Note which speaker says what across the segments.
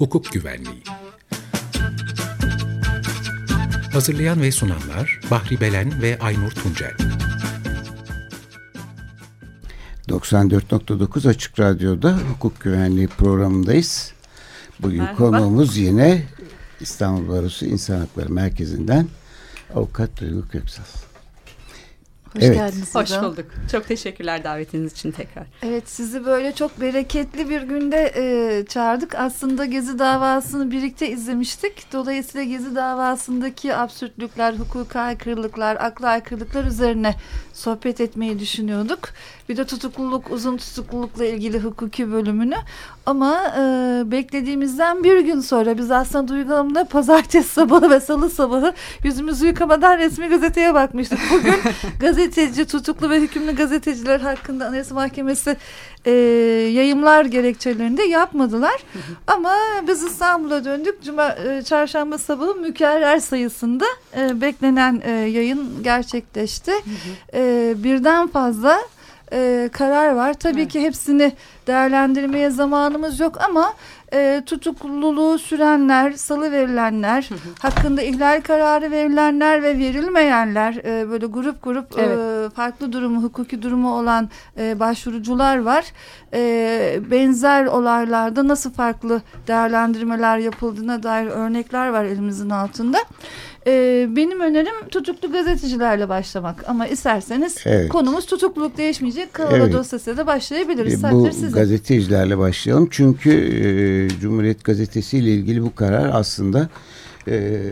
Speaker 1: hukuk güvenliği. Hazırlayan ve sunanlar Bahri Belen ve Aynur Tuncel.
Speaker 2: 94.9 Açık Radyo'da hukuk güvenliği programındayız. Bugün Merhaba. konuğumuz yine İstanbul Barosu İnsan Hakları Merkezi'nden Avukat Duygu Köksal.
Speaker 3: Hoş evet. geldiniz Hoş bulduk. Çok teşekkürler davetiniz için tekrar.
Speaker 4: Evet sizi böyle çok bereketli bir günde e, çağırdık. Aslında Gezi davasını birlikte izlemiştik. Dolayısıyla Gezi davasındaki absürtlükler, hukuka aykırılıklar, akla aykırılıklar üzerine sohbet etmeyi düşünüyorduk. Bir de tutukluluk, uzun tutuklulukla ilgili hukuki bölümünü. Ama e, beklediğimizden bir gün sonra biz aslında Duygu Hanım'da pazartesi sabahı ve salı sabahı yüzümüzü yıkamadan resmi gazeteye bakmıştık. Bugün gazeteci, tutuklu ve hükümlü gazeteciler hakkında Anayasa Mahkemesi e, yayımlar gerekçelerinde yapmadılar. Ama biz İstanbul'a döndük. Cuma, e, çarşamba sabahı mükerrer sayısında e, beklenen e, yayın gerçekleşti. E, birden fazla e, karar var. Tabii evet. ki hepsini değerlendirmeye zamanımız yok ama e, tutukluluğu sürenler, salı verilenler, hakkında ihlal kararı verilenler ve verilmeyenler e, böyle grup grup evet. e, farklı durumu, hukuki durumu olan e, başvurucular var. E, benzer olaylarda nasıl farklı değerlendirmeler yapıldığına dair örnekler var elimizin altında. E, benim önerim tutuklu gazetecilerle başlamak ama isterseniz evet. konumuz tutukluluk değişmeyecek. Kavala evet. dosyasıyla da başlayabiliriz.
Speaker 2: E, bu sizin. gazetecilerle başlayalım çünkü e, Cumhuriyet Gazetesi ile ilgili bu karar aslında e,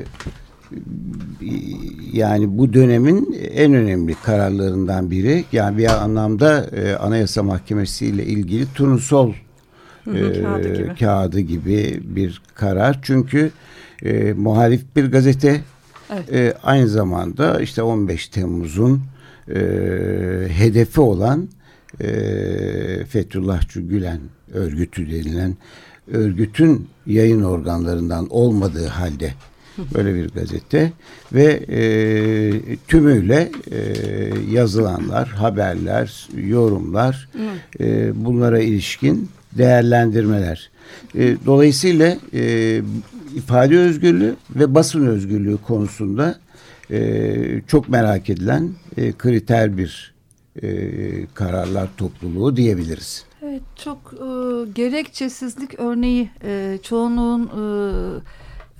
Speaker 2: yani bu dönemin en önemli kararlarından biri. Yani bir anlamda e, Anayasa Mahkemesi ile ilgili turnusol e, kağıdı, gibi. kağıdı gibi bir karar. Çünkü e, muhalif bir gazete Evet. E, aynı zamanda işte 15 Temmuz'un e, hedefi olan e, Fethullahçı Gülen örgütü denilen örgütün yayın organlarından olmadığı halde böyle bir gazete ve e, tümüyle e, yazılanlar, haberler, yorumlar, e, bunlara ilişkin değerlendirmeler. E, dolayısıyla e, ifade özgürlüğü ve basın özgürlüğü konusunda e, çok merak edilen e, kriter bir e, kararlar topluluğu diyebiliriz.
Speaker 4: Evet çok e, gerekçesizlik örneği e, çoğunluğun e,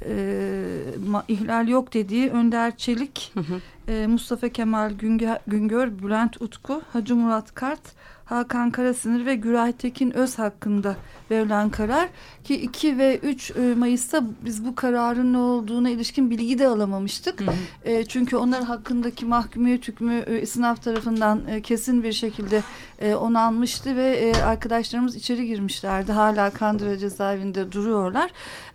Speaker 4: e, ihlal yok dediği Önder Çelik, hı hı. E, Mustafa Kemal Güngör, Güngör, Bülent Utku, Hacı Murat Kart, Hakan Karasınır ve Güray Tekin Öz hakkında verilen karar ki 2 ve 3 e, Mayıs'ta biz bu kararın ne olduğuna ilişkin bilgi de alamamıştık. Hı hı. E, çünkü onlar hakkındaki mahkumiyet hükmü e, sınav tarafından e, kesin bir şekilde e, onanmıştı ve e, arkadaşlarımız içeri girmişlerdi. Hala Kandıra cezaevinde duruyorlar.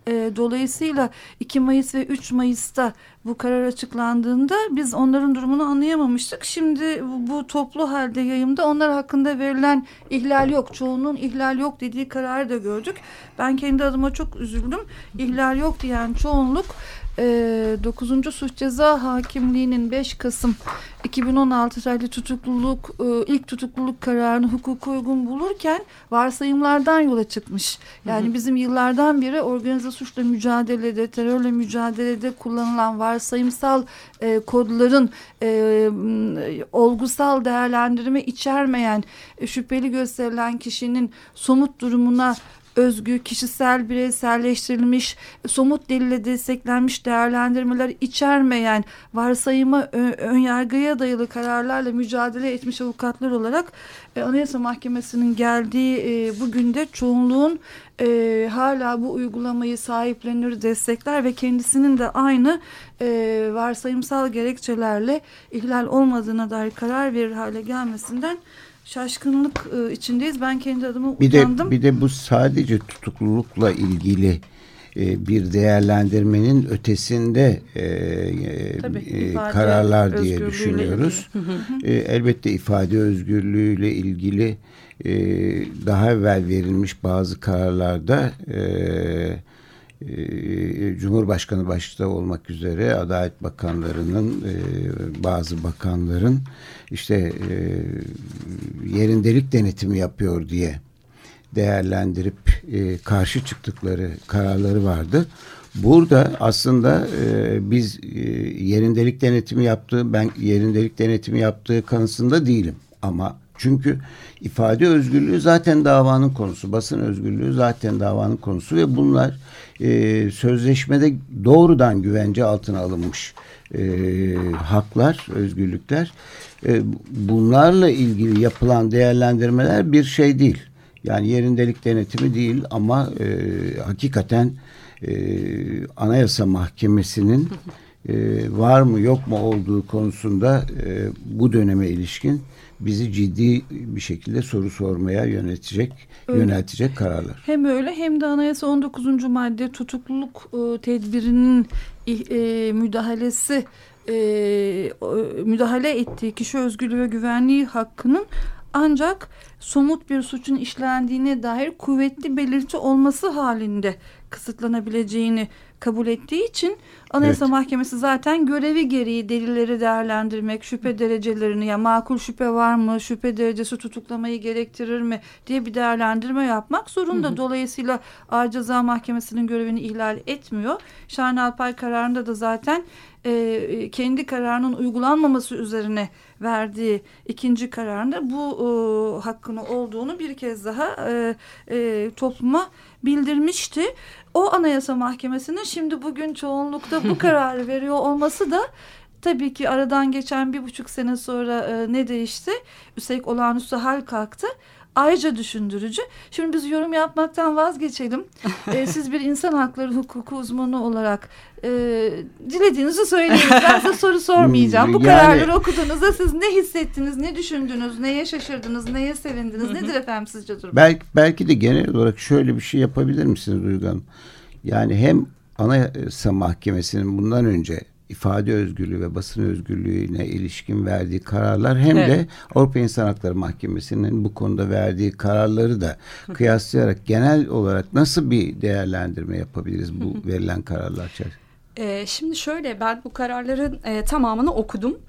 Speaker 4: E, dolayısıyla 2 Mayıs ve 3 Mayıs'ta bu karar açıklandığında biz onların durumunu anlayamamıştık. Şimdi bu toplu halde yayımda onlar hakkında verilen ihlal yok. Çoğunun ihlal yok dediği kararı da gördük. Ben kendi adıma çok üzüldüm. İhlal yok diyen çoğunluk e, 9. Suç Ceza Hakimliği'nin 5 Kasım 2016 tarihli tutukluluk e, ilk tutukluluk kararını hukuka uygun bulurken varsayımlardan yola çıkmış. Yani hı hı. bizim yıllardan beri organize suçla mücadelede, terörle mücadelede kullanılan varsayımsal e, kodların e, olgusal değerlendirme içermeyen e, şüpheli gösterilen kişinin somut durumuna özgü, kişisel, bireyselleştirilmiş, somut delille desteklenmiş değerlendirmeler içermeyen, varsayıma, ön yargıya dayalı kararlarla mücadele etmiş avukatlar olarak e, Anayasa Mahkemesi'nin geldiği e, bugün de çoğunluğun e, hala bu uygulamayı sahiplenir, destekler ve kendisinin de aynı e, varsayımsal gerekçelerle ihlal olmadığına dair karar verir hale gelmesinden şaşkınlık e, içindeyiz. Ben kendi adıma
Speaker 2: bir utandım. De, bir de bu sadece tutuklulukla ilgili e, bir değerlendirmenin ötesinde e, Tabii, e, kararlar diye düşünüyoruz. e, elbette ifade özgürlüğüyle ilgili e, daha evvel verilmiş bazı kararlarda Cumhurbaşkanı başta olmak üzere Adalet Bakanlarının bazı bakanların işte e, yerindelik denetimi yapıyor diye değerlendirip e, karşı çıktıkları kararları vardı. Burada aslında e, biz e, yerindelik denetimi yaptığı, ben yerindelik denetimi yaptığı kanısında değilim. Ama çünkü ifade özgürlüğü zaten davanın konusu, basın özgürlüğü zaten davanın konusu ve bunlar e, sözleşmede doğrudan güvence altına alınmış e, haklar, özgürlükler. E, bunlarla ilgili yapılan değerlendirmeler bir şey değil. Yani yerindelik denetimi değil ama e, hakikaten e, Anayasa Mahkemesi'nin e, var mı yok mu olduğu konusunda e, bu döneme ilişkin bizi ciddi bir şekilde soru sormaya yönetecek öyle. yöneltecek kararlar.
Speaker 4: Hem öyle hem de Anayasa 19. madde tutukluluk e, tedbirinin e, müdahalesi e, müdahale ettiği kişi özgürlüğü ve güvenliği hakkının ancak somut bir suçun işlendiğine dair kuvvetli belirti olması halinde kısıtlanabileceğini kabul ettiği için Anayasa evet. Mahkemesi zaten görevi gereği delilleri değerlendirmek, şüphe derecelerini ya makul şüphe var mı, şüphe derecesi tutuklamayı gerektirir mi diye bir değerlendirme yapmak zorunda. Hı hı. Dolayısıyla Ağır Ceza Mahkemesi'nin görevini ihlal etmiyor. Şahin Alpay kararında da zaten e, kendi kararının uygulanmaması üzerine verdiği ikinci kararında bu e, hakkını olduğunu bir kez daha e, e, topluma bildirmişti. O Anayasa Mahkemesi'nin şimdi bugün çoğunlukta bu kararı veriyor olması da tabii ki aradan geçen bir buçuk sene sonra e, ne değişti? Üstelik olağanüstü hal kalktı ayrıca düşündürücü. Şimdi biz yorum yapmaktan vazgeçelim. ee, siz bir insan hakları hukuku uzmanı olarak e, dilediğinizi söyleyin. Ben size soru sormayacağım. Bu yani, kararları okuduğunuzda siz ne hissettiniz, ne düşündünüz, neye şaşırdınız, neye sevindiniz? Nedir efendim sizce durum?
Speaker 2: Belki, belki de genel olarak şöyle bir şey yapabilir misiniz Duygu Hanım? Yani hem Anayasa Mahkemesi'nin bundan önce ifade özgürlüğü ve basın özgürlüğüne ilişkin verdiği kararlar hem evet. de Avrupa İnsan Hakları Mahkemesi'nin bu konuda verdiği kararları da kıyaslayarak genel olarak nasıl bir değerlendirme yapabiliriz bu verilen kararlar içerisinde?
Speaker 3: E, şimdi şöyle ben bu kararların e, tamamını okudum.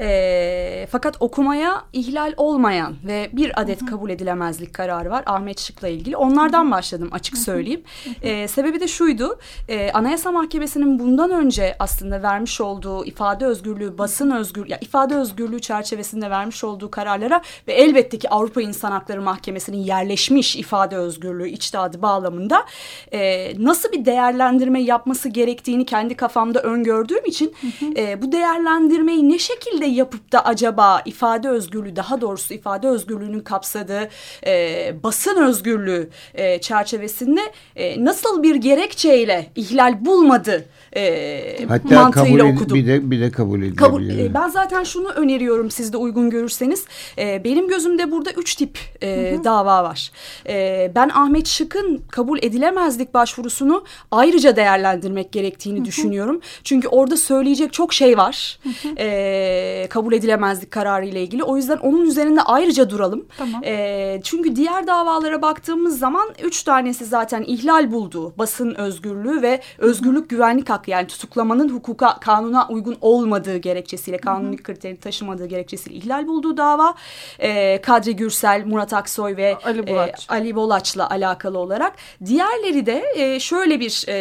Speaker 3: E, fakat okumaya ihlal olmayan ve bir adet kabul edilemezlik kararı var Ahmet Şık'la ilgili. Onlardan başladım açık söyleyeyim. E, sebebi de şuydu. E, Anayasa Mahkemesi'nin bundan önce aslında vermiş olduğu ifade özgürlüğü, basın özgürlüğü, ya ifade özgürlüğü çerçevesinde vermiş olduğu kararlara ve elbette ki Avrupa İnsan Hakları Mahkemesi'nin yerleşmiş ifade özgürlüğü içtihadı bağlamında e, nasıl bir değerlendirme yapması gerektiğini kendi kendi kafamda öngördüğüm için hı hı. E, bu değerlendirmeyi ne şekilde yapıp da acaba ifade özgürlüğü daha doğrusu ifade özgürlüğünün kapsadığı e, basın özgürlüğü e, çerçevesinde e, nasıl bir gerekçeyle ihlal bulmadı e, Hatta mantığıyla kabul okudum.
Speaker 2: Bir de, bir de kabul edilebilir. Kabul,
Speaker 3: e, ben zaten şunu öneriyorum siz de uygun görürseniz. E, benim gözümde burada üç tip e, hı hı. dava var. E, ben Ahmet Şık'ın kabul edilemezlik başvurusunu ayrıca değerlendirmek gerektiğini hı hı. düşünüyorum. Çünkü orada söyleyecek çok şey var. Hı hı. E, kabul edilemezlik kararı ile ilgili. O yüzden onun üzerinde ayrıca duralım. Tamam. E, çünkü diğer davalara baktığımız zaman üç tanesi zaten ihlal bulduğu basın özgürlüğü ve özgürlük güvenlik hakkı yani tutuklamanın hukuka kanuna uygun olmadığı gerekçesiyle kanuni kriterini taşımadığı gerekçesiyle ihlal bulduğu dava e, Kadri Gürsel, Murat Aksoy ve Ali, Bolaç. e, Ali Bolaç'la alakalı olarak. Diğerleri de e, şöyle bir e,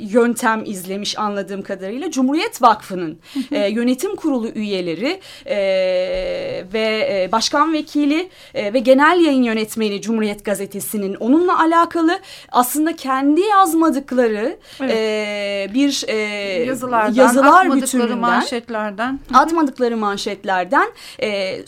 Speaker 3: yöntem izlemiş anladığım kadarıyla. Cumhuriyet Vakfı'nın e, yönetim kurulu üyeleri e, ve e, başkan vekili e, ve genel yayın yönetmeni Cumhuriyet Gazetesi'nin onunla alakalı. Aslında kendi yazmadıkları evet. e, bir e, Yazılardan, yazılar bütününden
Speaker 4: manşetlerden.
Speaker 3: Atmadıkları manşetlerden e,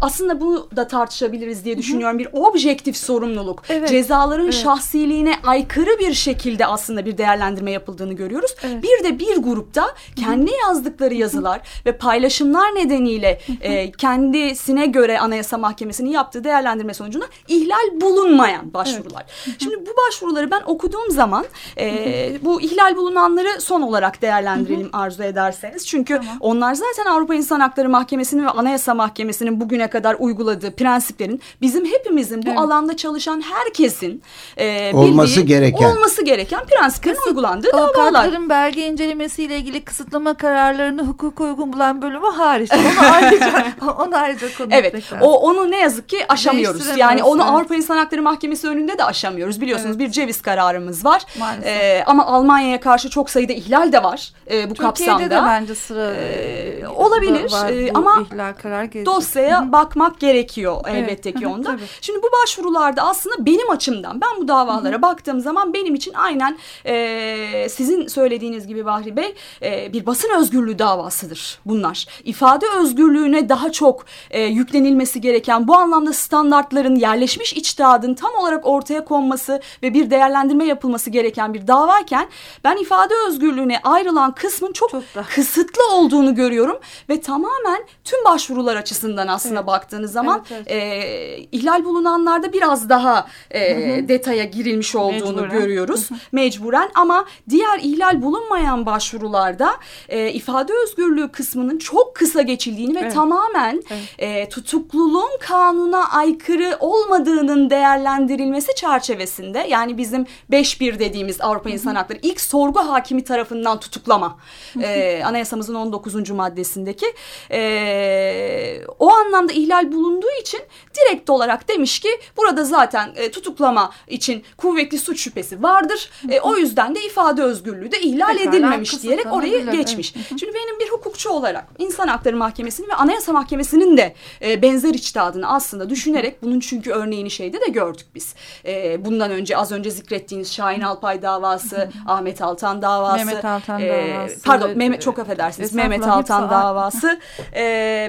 Speaker 3: aslında bu da tartışabiliriz diye düşünüyorum. Bir objektif sorumluluk. Evet. Cezaların evet. şahsiliğine aykırı bir şekilde aslında bir değerlendirme yapıldığını görüyoruz. Evet. Bir de bir grupta kendi yazdıkları yazılar ve paylaşımlar nedeniyle e, kendisine göre Anayasa Mahkemesi'nin yaptığı değerlendirme sonucunda ihlal bulunmayan başvurular. Evet. Şimdi bu başvuruları ben okuduğum zaman e, bu ihlal bulunanları son olarak değerlendirelim arzu ederseniz. Çünkü tamam. onlar zaten Avrupa İnsan Hakları Mahkemesi'nin ve Anayasa Mahkemesi'nin bugüne kadar uyguladığı prensiplerin bizim hepimizin bu evet. alanda çalışan herkesin
Speaker 2: e, olması bildiği, gereken
Speaker 3: olması gereken prensiplerin Kısıt, uygulandığı davalar.
Speaker 4: Avukatların belge incelemesiyle ilgili kısıtlama kararlarını hukuk uygun bulan bölümü hariç. Onu ayrıca, onu ayrıca konu
Speaker 3: Evet o onu ne yazık ki aşamıyoruz. Yani onu
Speaker 4: evet.
Speaker 3: Avrupa İnsan Hakları Mahkemesi önünde de aşamıyoruz. Biliyorsunuz bir ceviz kararımız var.
Speaker 4: Maalesef.
Speaker 3: Ee, ama Almanya'ya karşı çok sayıda ihlal de var e, bu
Speaker 4: Türkiye'de
Speaker 3: kapsamda.
Speaker 4: de bence sıra
Speaker 3: Ee, olabilir,
Speaker 4: var, bu
Speaker 3: ama
Speaker 4: ihlal karar gelecek.
Speaker 3: dosyaya bakmak gerekiyor elbette ki
Speaker 4: Hı hı,
Speaker 3: onda. Şimdi bu başvurularda aslında benim açımdan ben bu davalara baktığım zaman benim için aynen e, sizin söylediğiniz gibi Bahri Bey e, bir basın özgürlüğü davasıdır bunlar. İfade özgürlüğüne daha çok e, yüklenilmesi gereken bu anlamda standartların yerleşmiş içtihadın tam olarak ortaya konması ve bir değerlendirme yapılması gereken bir davayken ben ifade özgürlüğüne ayrılan kısmın çok,
Speaker 4: Çok
Speaker 3: kısıtlı olduğunu görüyorum ve tamamen tüm başvurular açısından aslında baktığınız zaman
Speaker 4: Evet,
Speaker 3: e, ihlal bulunanlarda biraz daha e, detaya girilmiş olduğunu
Speaker 4: Mecburen.
Speaker 3: görüyoruz mecburen ama diğer ihlal bulunmayan başvurularda e, ifade özgürlüğü kısmının çok kısa geçildiğini ve
Speaker 4: Evet.
Speaker 3: tamamen
Speaker 4: Evet.
Speaker 3: e, tutukluluğun kanuna aykırı olmadığının değerlendirilmesi çerçevesinde yani bizim 5-1 dediğimiz Avrupa İnsan Hakları ilk sorgu hakimi tarafından tutuklama e, anayasamızın 19. maddesindeki e, o anlamda ihlal bulunduğu için direkt olarak demiş ki burada zaten e, tutuklama için kuvvetli suç şüphesi vardır. E, o yüzden de ifade özgürlüğü de ihlal
Speaker 4: Pekala,
Speaker 3: edilmemiş diyerek orayı geçmiş. Şimdi benim bir hukukçu olarak İnsan Hakları Mahkemesi'nin ve Anayasa Mahkemesi'nin de e, benzer içtihadını aslında düşünerek bunun çünkü örneğini şeyde de gördük biz. E, bundan önce az önce zikrettiğiniz Şahin Alpay davası, Ahmet Altan davası.
Speaker 4: Mehmet Altan
Speaker 3: e,
Speaker 4: davası.
Speaker 3: Pardon Mehmet çok affedersiniz. Mehmet Altan davası. E,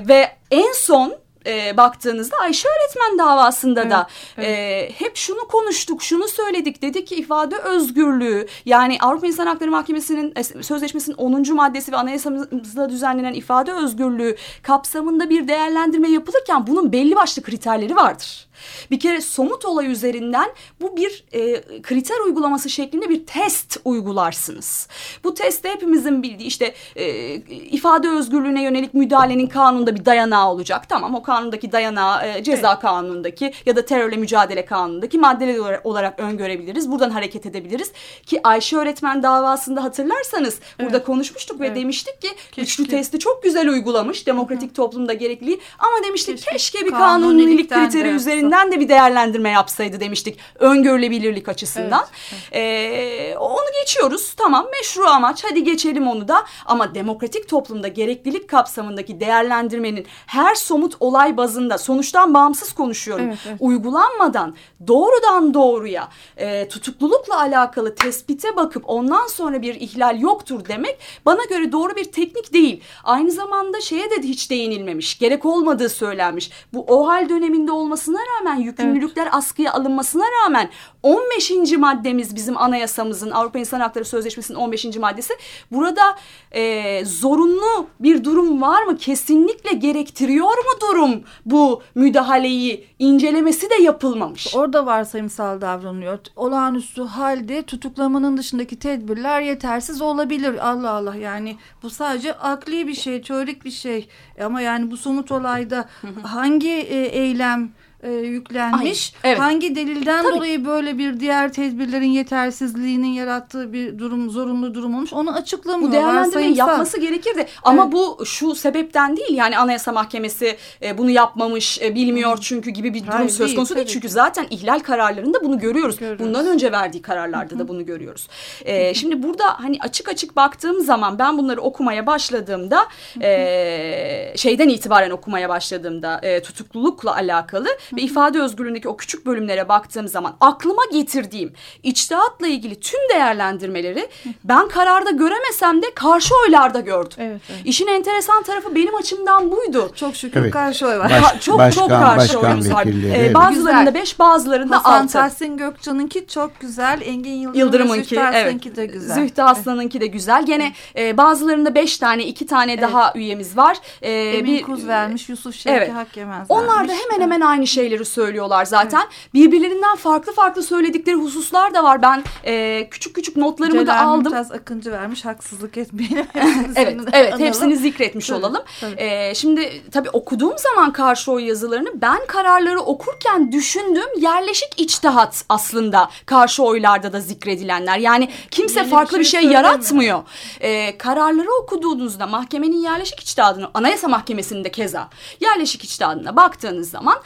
Speaker 3: ve en son e, baktığınızda Ayşe öğretmen davasında da e, hep şunu konuştuk, şunu söyledik. Dedik ki ifade özgürlüğü yani Avrupa İnsan Hakları Mahkemesi'nin e, sözleşmesinin 10. maddesi ve anayasamızda düzenlenen ifade özgürlüğü kapsamında bir değerlendirme yapılırken bunun belli başlı kriterleri vardır. Bir kere somut olay üzerinden bu bir e, kriter uygulaması şeklinde bir test uygularsınız. Bu testte hepimizin bildiği işte e, ifade özgürlüğüne yönelik müdahalenin kanunda bir dayanağı olacak. Tamam o kanundaki dayanağı e, ceza kanunundaki ya da terörle mücadele kanunundaki maddeler olarak, öngörebiliriz. Buradan hareket edebiliriz. Ki Ayşe öğretmen davasında hatırlarsanız burada konuşmuştuk ve
Speaker 4: Evet.
Speaker 3: demiştik ki
Speaker 4: Keşke.
Speaker 3: üçlü testi çok güzel uygulamış demokratik toplumda gerekliliği ama demiştik
Speaker 4: Keşke
Speaker 3: keşke, bir kanunilik
Speaker 4: de
Speaker 3: kriteri
Speaker 4: yapsa.
Speaker 3: üzerinden de bir değerlendirme yapsaydı demiştik öngörülebilirlik açısından. Ee, onu geçiyoruz tamam meşru amaç hadi geçelim onu da ama demokratik toplumda gereklilik kapsamındaki değerlendirmenin her somut olay bazında sonuçtan bağımsız konuşuyorum
Speaker 4: Evet, evet.
Speaker 3: uygulanmadan doğrudan doğruya e, tutuklulukla alakalı tespite bakıp ondan sonra bir ihlal yoktur demek bana göre doğru bir teknik değil. Aynı zamanda şeye de hiç değinilmemiş. Gerek olmadığı söylenmiş. Bu OHAL döneminde olmasına rağmen yükümlülükler askıya alınmasına rağmen 15. maddemiz bizim anayasamızın Avrupa İnsan Hakları Sözleşmesi'nin 15. maddesi. Burada e, zorunlu bir durum var mı? Kesinlikle gerektiriyor mu durum bu müdahaleyi incelemesi de yapılmamış.
Speaker 4: Orada varsayımsal davranılıyor. Olağanüstü halde tutuklamanın dışındaki tedbirler yetersiz olabilir. Allah Allah yani bu sadece akli bir şey, teorik bir şey. Ama yani bu somut olayda hangi e, eylem e, yüklenmiş,
Speaker 3: Ay, evet.
Speaker 4: hangi delilden
Speaker 3: Tabii.
Speaker 4: dolayı böyle bir diğer tedbirlerin yetersizliğinin yarattığı bir durum, zorunlu durum olmuş onu açıklamıyor.
Speaker 3: Bu değerlendirmeyi yapması gerekirdi. Ama bu şu sebepten değil yani Anayasa Mahkemesi e, bunu yapmamış, e, bilmiyor çünkü gibi bir durum
Speaker 4: Hayır,
Speaker 3: söz
Speaker 4: değil,
Speaker 3: konusu değil.
Speaker 4: tabii
Speaker 3: Çünkü zaten ihlal kararlarında bunu görüyoruz.
Speaker 4: Görüyoruz.
Speaker 3: Bundan önce verdiği kararlarda da bunu görüyoruz. E, şimdi burada hani açık açık baktığım zaman ben bunları okumaya başladığımda e, şeyden itibaren okumaya başladığımda e, tutuklulukla alakalı ve ifade özgürlüğündeki o küçük bölümlere baktığım zaman aklıma getirdiğim içtihatla ilgili tüm değerlendirmeleri ben kararda göremesem de karşı oylarda gördüm.
Speaker 4: Evet, evet.
Speaker 3: İşin enteresan tarafı benim açımdan buydu.
Speaker 4: Çok şükür
Speaker 2: Evet.
Speaker 4: karşı oy var.
Speaker 2: Baş-
Speaker 3: Ha, çok
Speaker 2: başkan-
Speaker 3: çok karşı
Speaker 2: başkan
Speaker 3: oyumuz var. Ee,
Speaker 2: evet.
Speaker 3: bazılarında
Speaker 4: Güzel.
Speaker 3: beş, bazılarında
Speaker 4: Hasan
Speaker 3: altı.
Speaker 4: Tahsin Gökçen'inki çok güzel. Engin Yıldırım
Speaker 3: Yıldırım'ınki
Speaker 4: Zühtü
Speaker 3: evet.
Speaker 4: De güzel.
Speaker 3: Zühtü Aslan'ınki de güzel. Gene e, bazılarında beş tane, iki tane daha üyemiz var. E,
Speaker 4: Emin Kuz vermiş, Yusuf Şevki
Speaker 3: evet.
Speaker 4: Hak Yemez
Speaker 3: Onlar da hemen hemen aynı şeyleri söylüyorlar zaten. Evet. Birbirlerinden farklı farklı söyledikleri hususlar da var. Ben e, küçük küçük notlarımı
Speaker 4: Celal
Speaker 3: da aldım.
Speaker 4: Mümtaz Akıncı vermiş haksızlık etmeyelim.
Speaker 3: evet, evet hepsini zikretmiş tabii, olalım. Tabii. E, şimdi tabii okuduğum zaman karşı oy yazılarını ben kararları okurken düşündüğüm yerleşik içtihat aslında karşı oylarda da zikredilenler. Yani kimse Yeni farklı bir şey, bir şey yaratmıyor. E, kararları okuduğunuzda mahkemenin yerleşik içtihadını, Anayasa Mahkemesi'nin de keza yerleşik içtihadına baktığınız zaman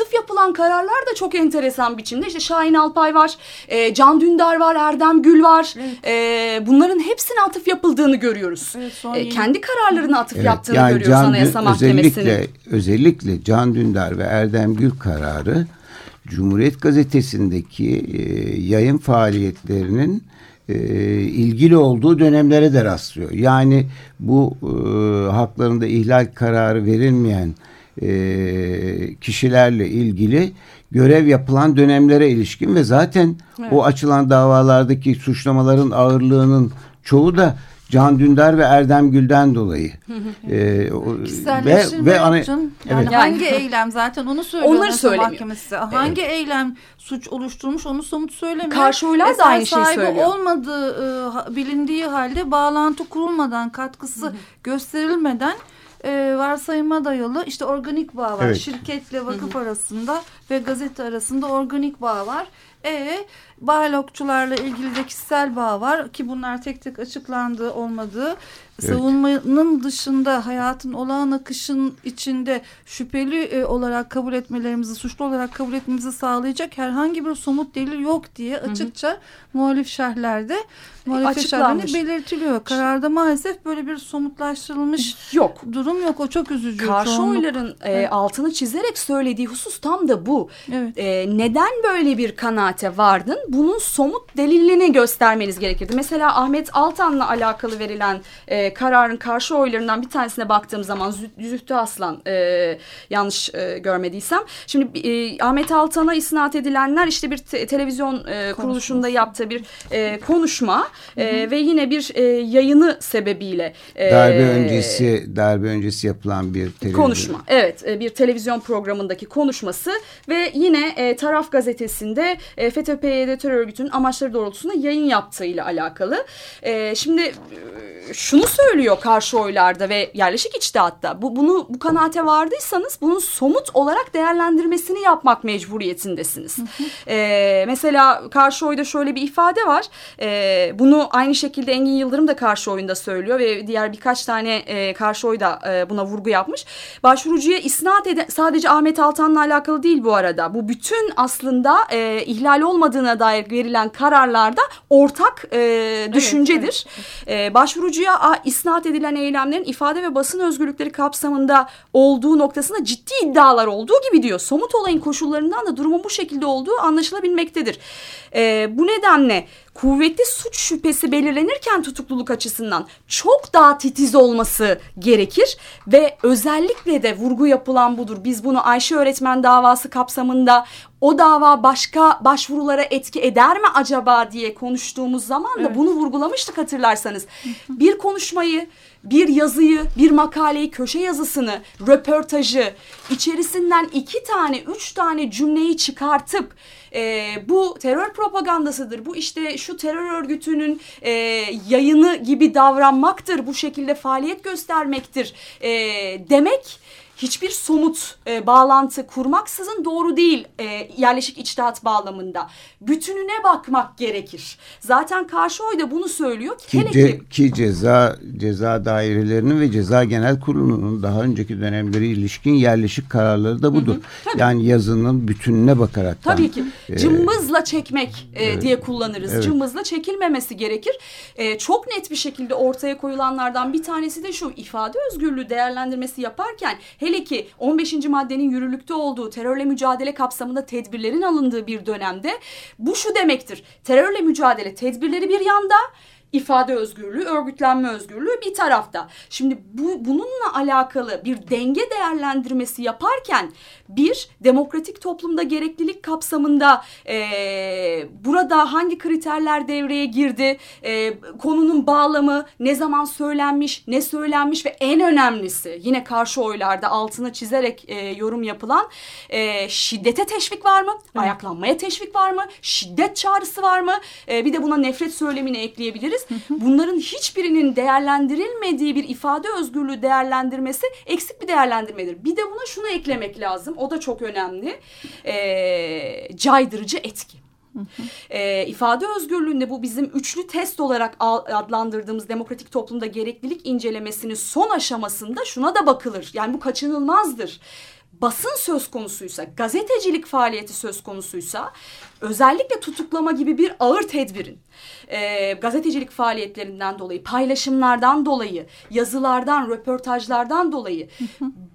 Speaker 3: atıf yapılan kararlar da çok enteresan biçimde. İşte Şahin Alpay var, e, Can Dündar var, Erdem Gül var. Evet. E, bunların hepsine atıf yapıldığını görüyoruz. Evet, e, kendi kararlarına atıf evet, yaptığını yani görüyoruz Can, Anayasa Mahkemesi'nin.
Speaker 2: Özellikle, özellikle Can Dündar ve Erdem Gül kararı Cumhuriyet Gazetesi'ndeki e, yayın faaliyetlerinin e, ilgili olduğu dönemlere de rastlıyor. Yani bu e, haklarında ihlal kararı verilmeyen e, kişilerle ilgili görev yapılan dönemlere ilişkin ve zaten evet. o açılan davalardaki suçlamaların ağırlığının çoğu da Can Dündar ve Erdem Gül'den dolayı.
Speaker 4: ee, ve ve ana, yani evet. hangi eylem zaten onu söylüyor Onları söylemiyor. mahkemesi. Hangi evet. eylem suç oluşturmuş onu somut söylemiyor.
Speaker 3: Karşı oylar da aynı şeyi söylüyor.
Speaker 4: olmadığı e, bilindiği halde bağlantı kurulmadan katkısı gösterilmeden e, varsayıma dayalı işte organik bağ var. Evet. Şirketle vakıf arasında ve gazete arasında organik bağ var. E Bağlokçularla ilgili de kişisel bağ var ki bunlar tek tek açıklandığı olmadığı Evet. Savunmanın dışında hayatın olağan akışın içinde şüpheli e, olarak kabul etmelerimizi, suçlu olarak kabul etmemizi sağlayacak herhangi bir somut delil yok diye açıkça hı hı. muhalif şerhlerde muhalefet şerhlerinde belirtiliyor. Kararda maalesef böyle bir somutlaştırılmış yok. durum yok. O çok üzücü.
Speaker 3: Karşı çoğunluk. oyların e, altını çizerek söylediği husus tam da bu. Evet. E, neden böyle bir kanaate vardın? Bunun somut delilini göstermeniz gerekirdi. Mesela Ahmet Altan'la alakalı verilen e, kararın karşı oylarından bir tanesine baktığım zaman Zühtü Aslan e, yanlış e, görmediysem. Şimdi e, Ahmet Altan'a isnat edilenler işte bir te televizyon e, kuruluşunda yaptığı bir e, konuşma e, ve yine bir e, yayını sebebiyle.
Speaker 2: E, darbe öncesi darbe öncesi yapılan bir
Speaker 3: televizyon. Konuşma evet e, bir televizyon programındaki konuşması ve yine e, Taraf gazetesinde e, FETÖ-PYD terör örgütünün amaçları doğrultusunda yayın yaptığıyla alakalı. E, şimdi e, şunu söylüyor karşı oylarda ve yerleşik içtihatta. Bu, bunu bu kanaate vardıysanız bunun somut olarak değerlendirmesini yapmak mecburiyetindesiniz. ee, mesela karşı oyda şöyle bir ifade var. Ee, bunu aynı şekilde Engin Yıldırım da karşı oyunda söylüyor ve diğer birkaç tane e, karşı oy da e, buna vurgu yapmış. Başvurucuya isnat eden sadece Ahmet Altan'la alakalı değil bu arada. Bu bütün aslında e, ihlal olmadığına dair verilen kararlarda ortak e, düşüncedir. Evet, evet. E, başvurucuya isnat edilen eylemlerin ifade ve basın özgürlükleri kapsamında olduğu noktasında ciddi iddialar olduğu gibi diyor. Somut olayın koşullarından da durumun bu şekilde olduğu anlaşılabilmektedir. E, bu nedenle kuvvetli suç şüphesi belirlenirken tutukluluk açısından çok daha titiz olması gerekir ve özellikle de vurgu yapılan budur. Biz bunu Ayşe öğretmen davası kapsamında o dava başka başvurulara etki eder mi acaba diye konuştuğumuz zaman da evet. bunu vurgulamıştık hatırlarsanız. bir konuşmayı, bir yazıyı, bir makaleyi, köşe yazısını, röportajı içerisinden iki tane, üç tane cümleyi çıkartıp e, bu terör propagandasıdır. Bu işte şu terör örgütünün e, yayını gibi davranmaktır. Bu şekilde faaliyet göstermektir e, demek hiçbir somut e, bağlantı kurmaksızın doğru değil e, yerleşik içtihat bağlamında. Bütününe bakmak gerekir. Zaten karşı oy da bunu söylüyor.
Speaker 2: Ki, ki, ki ceza ceza dairelerinin ve ceza genel kurulunun daha önceki dönemleri ilişkin yerleşik kararları da budur. Hı hı, yani yazının bütününe bakarak.
Speaker 3: Tabii ki. E, Cımbızla çekmek e, evet, diye kullanırız. Evet. Cımbızla çekilmemesi gerekir. E, çok net bir şekilde ortaya koyulanlardan bir tanesi de şu ifade özgürlüğü değerlendirmesi yaparken hele Hele ki 15. maddenin yürürlükte olduğu terörle mücadele kapsamında tedbirlerin alındığı bir dönemde bu şu demektir. Terörle mücadele tedbirleri bir yanda ifade özgürlüğü, örgütlenme özgürlüğü bir tarafta. Şimdi bu bununla alakalı bir denge değerlendirmesi yaparken bir demokratik toplumda gereklilik kapsamında e, burada hangi kriterler devreye girdi, e, konunun bağlamı, ne zaman söylenmiş, ne söylenmiş ve en önemlisi yine karşı oylarda altına çizerek e, yorum yapılan e, şiddete teşvik var mı? Evet. Ayaklanmaya teşvik var mı? Şiddet çağrısı var mı? E, bir de buna nefret söylemini ekleyebiliriz. Bunların hiçbirinin değerlendirilmediği bir ifade özgürlüğü değerlendirmesi eksik bir değerlendirmedir. Bir de buna şunu eklemek lazım. O da çok önemli. E, caydırıcı etki. E, ifade özgürlüğünde bu bizim üçlü test olarak adlandırdığımız demokratik toplumda gereklilik incelemesinin son aşamasında şuna da bakılır. Yani bu kaçınılmazdır basın söz konusuysa, gazetecilik faaliyeti söz konusuysa özellikle tutuklama gibi bir ağır tedbirin e, gazetecilik faaliyetlerinden dolayı, paylaşımlardan dolayı, yazılardan, röportajlardan dolayı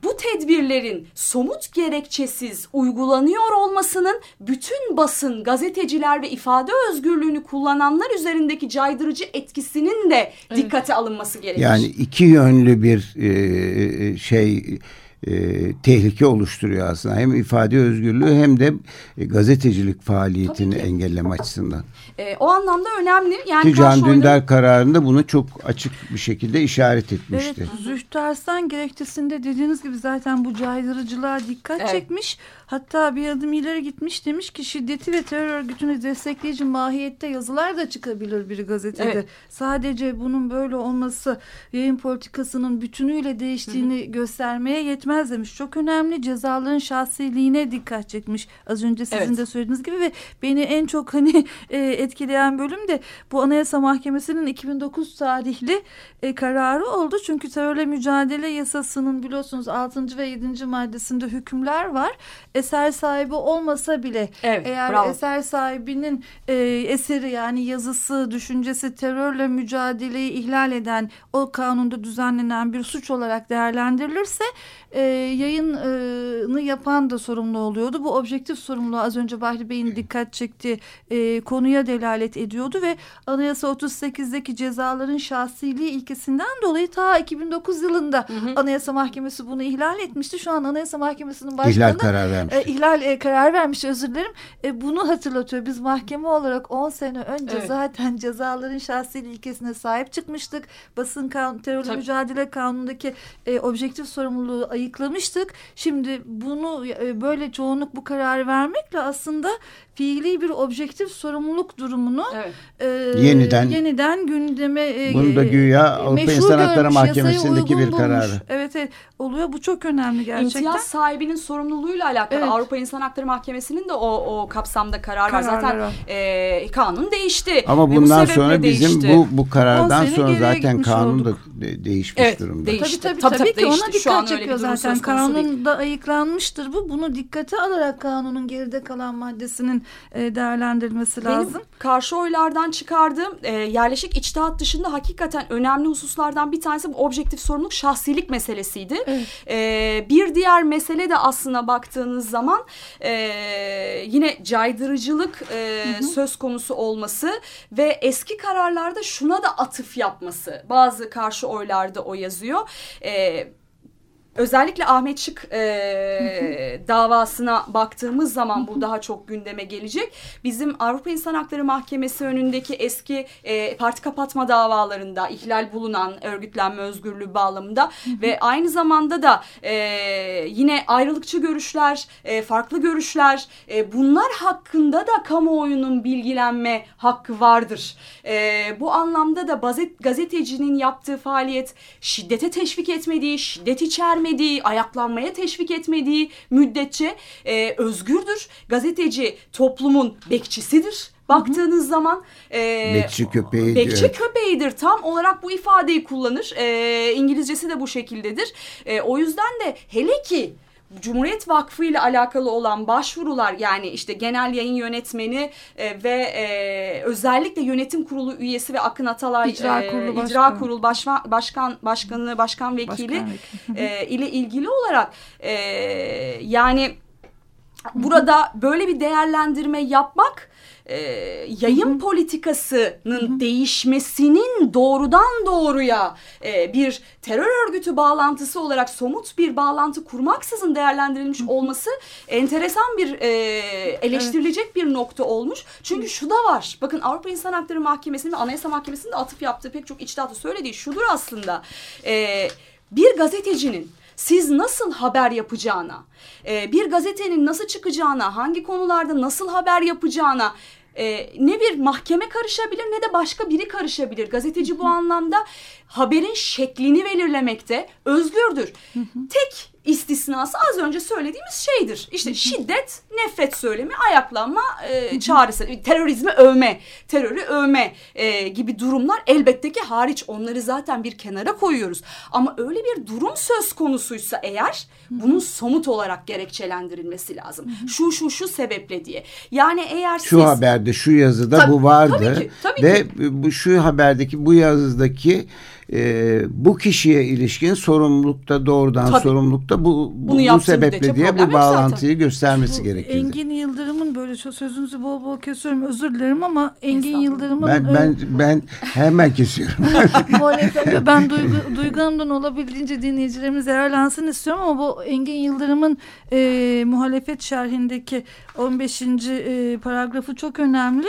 Speaker 3: bu tedbirlerin somut gerekçesiz uygulanıyor olmasının bütün basın, gazeteciler ve ifade özgürlüğünü kullananlar üzerindeki caydırıcı etkisinin de evet. dikkate alınması gerekir.
Speaker 2: Yani iki yönlü bir e, şey e, tehlike oluşturuyor aslında. Hem ifade özgürlüğü hem de e, gazetecilik faaliyetini engelleme açısından.
Speaker 3: E, o anlamda önemli.
Speaker 2: Yani Ki Can Dündar kararında bunu çok açık bir şekilde işaret etmişti.
Speaker 4: Evet, Zühtü Arslan gerekçesinde dediğiniz gibi zaten bu caydırıcılığa dikkat evet. çekmiş. Hatta bir adım ileri gitmiş demiş ki şiddeti ve terör örgütünü destekleyici mahiyette yazılar da çıkabilir bir gazetede. Evet. Sadece bunun böyle olması yayın politikasının bütünüyle değiştiğini Hı -hı. göstermeye yetmez demiş. Çok önemli cezaların şahsiliğine dikkat çekmiş. Az önce sizin evet. de söylediğiniz gibi ve beni en çok hani e, etkileyen bölüm de bu Anayasa Mahkemesi'nin 2009 tarihli e, kararı oldu. Çünkü terörle mücadele yasasının biliyorsunuz 6. ve 7. maddesinde hükümler var eser sahibi olmasa bile evet, eğer bravo. eser sahibinin e, eseri yani yazısı, düşüncesi terörle mücadeleyi ihlal eden o kanunda düzenlenen bir suç olarak değerlendirilirse e, yayını yapan da sorumlu oluyordu. Bu objektif sorumluluğu az önce Bahri Bey'in dikkat çektiği e, konuya delalet ediyordu ve Anayasa 38'deki cezaların şahsiliği ilkesinden dolayı ta 2009 yılında hı hı. Anayasa Mahkemesi bunu ihlal etmişti. Şu an Anayasa Mahkemesi'nin başkanı
Speaker 2: ihlal karar vermiş.
Speaker 4: E, ihlal e, karar vermiş özür dilerim. E, bunu hatırlatıyor. Biz mahkeme olarak 10 sene önce evet. zaten cezaların şahsiliği ilkesine sahip çıkmıştık. Basın kanun, terörle mücadele kanunundaki e, objektif sorumluluğu ayı ayıklamıştık. Şimdi bunu e, böyle çoğunluk bu kararı vermekle aslında fiili bir objektif sorumluluk durumunu evet.
Speaker 2: e, yeniden
Speaker 4: yeniden gündeme
Speaker 2: e, bunu da güya Avrupa İnsan Hakları Mahkemesi'ndeki bir kararı.
Speaker 4: Evet, evet oluyor. Bu çok önemli gerçekten.
Speaker 3: İmtiyaz sahibinin sorumluluğuyla alakalı evet. Avrupa İnsan Hakları Mahkemesi'nin de o, o kapsamda karar var. Zaten e, kanun değişti.
Speaker 2: Ama bundan bu sonra bizim değişti. bu bu karardan sonra zaten kanun olduk. da değişmiş evet, durumda.
Speaker 4: Değişti. Tabii tabii, tabii, tabii ki ona dikkat çekiyor zaten. Kanunda ayıklanmıştır bu. Bunu dikkate alarak kanunun geride kalan maddesinin e, değerlendirilmesi lazım. Benim
Speaker 3: karşı oylardan çıkardığım e, yerleşik içtihat dışında hakikaten önemli hususlardan bir tanesi bu objektif sorumluluk şahsilik meselesiydi. Evet. E, bir diğer mesele de aslına baktığınız zaman e, yine caydırıcılık e, hı hı. söz konusu olması ve eski kararlarda şuna da atıf yapması. Bazı karşı oylarda o yazıyor. Evet Özellikle Ahmet Şık e, davasına baktığımız zaman bu daha çok gündeme gelecek. Bizim Avrupa İnsan Hakları Mahkemesi önündeki eski e, parti kapatma davalarında ihlal bulunan örgütlenme özgürlüğü bağlamında ve aynı zamanda da e, yine ayrılıkçı görüşler, e, farklı görüşler e, bunlar hakkında da kamuoyunun bilgilenme hakkı vardır. E, bu anlamda da gazetecinin yaptığı faaliyet şiddete teşvik etmediği, şiddet içermediği vermediği, ayaklanmaya teşvik etmediği müddetçe e, özgürdür. Gazeteci toplumun bekçisidir baktığınız Hı-hı. zaman
Speaker 2: e, bekçi köpeği
Speaker 3: bekçi köpeğidir tam olarak bu ifadeyi kullanır e, İngilizcesi de bu şekildedir e, o yüzden de hele ki Cumhuriyet Vakfı ile alakalı olan başvurular yani işte genel yayın yönetmeni e, ve e, özellikle yönetim kurulu üyesi ve Akın Atalay
Speaker 4: İcra e, Kurulu,
Speaker 3: İcra başkanı. Kurulu başkan, başkan başkanı başkan vekili başkan e, ile ilgili olarak e, yani burada böyle bir değerlendirme yapmak e, yayın Hı -hı. politikasının Hı -hı. değişmesinin doğrudan doğruya e, bir terör örgütü bağlantısı olarak somut bir bağlantı kurmaksızın değerlendirilmiş Hı -hı. olması enteresan bir e, eleştirilecek evet. bir nokta olmuş. Çünkü Hı -hı. şu da var. Bakın Avrupa İnsan Hakları Mahkemesi'nin ve Anayasa Mahkemesi'nin de atıf yaptığı pek çok içtihatı söylediği şudur aslında. E, bir gazetecinin siz nasıl haber yapacağına, e, bir gazetenin nasıl çıkacağına, hangi konularda nasıl haber yapacağına e, ne bir mahkeme karışabilir ne de başka biri karışabilir. Gazeteci bu anlamda haberin şeklini belirlemekte özgürdür. Tek istisnası az önce söylediğimiz şeydir. İşte şiddet, nefret söylemi, ayaklanma e, çağrısı, terörizmi övme, terörü övme e, gibi durumlar elbette ki hariç. Onları zaten bir kenara koyuyoruz. Ama öyle bir durum söz konusuysa eğer bunun somut olarak gerekçelendirilmesi lazım. Şu şu şu sebeple diye. Yani eğer
Speaker 2: şu siz... haberde, şu yazıda tabii, bu vardı tabii ki, tabii ve ki. bu şu haberdeki bu yazıdaki e, bu kişiye ilişkin sorumlulukta doğrudan Tabii. sorumlulukta bu bu, bu sebeple diye bu bağlantıyı zaten. göstermesi gerekiyor.
Speaker 4: Engin Yıldırım'ın böyle sözünüzü bol bol kesiyorum özür dilerim ama Engin Yıldırım'ın
Speaker 2: ben ben ben hemen kesiyorum.
Speaker 4: ben Duygu, Hanım'dan olabildiğince dinleyicilerimiz yararlansın istiyorum ama bu Engin Yıldırım'ın e, muhalefet şerhindeki 15. E, paragrafı çok önemli.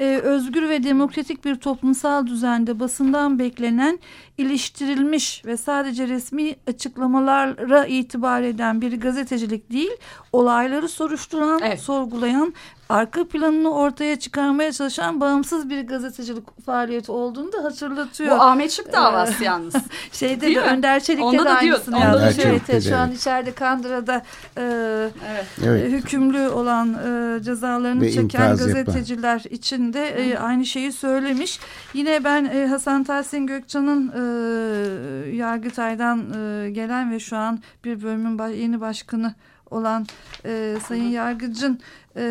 Speaker 4: E, özgür ve demokratik bir toplumsal düzende basından beklenen iliştirilmiş ve sadece resmi açıklamalara itibar eden bir gazetecilik değil, olayları soruşturan, evet. sorgulayan arka planını ortaya çıkarmaya çalışan bağımsız bir gazetecilik faaliyeti olduğunu da hatırlatıyor.
Speaker 3: Bu Ahmet Şık davası yalnız.
Speaker 4: Şeyde Değil de mi? Önder Çelik'te de aynısını yazmış. Evet, şu an içeride Kandıra'da e, evet. Evet. hükümlü olan e, cezalarını Ve çeken gazeteciler yapan. için de e, aynı şeyi söylemiş. Yine ben e, Hasan Tahsin Gökçen'in e, Yargıtay'dan e, gelen ve şu an bir bölümün yeni başkanı olan e, Sayın Yargıcın e,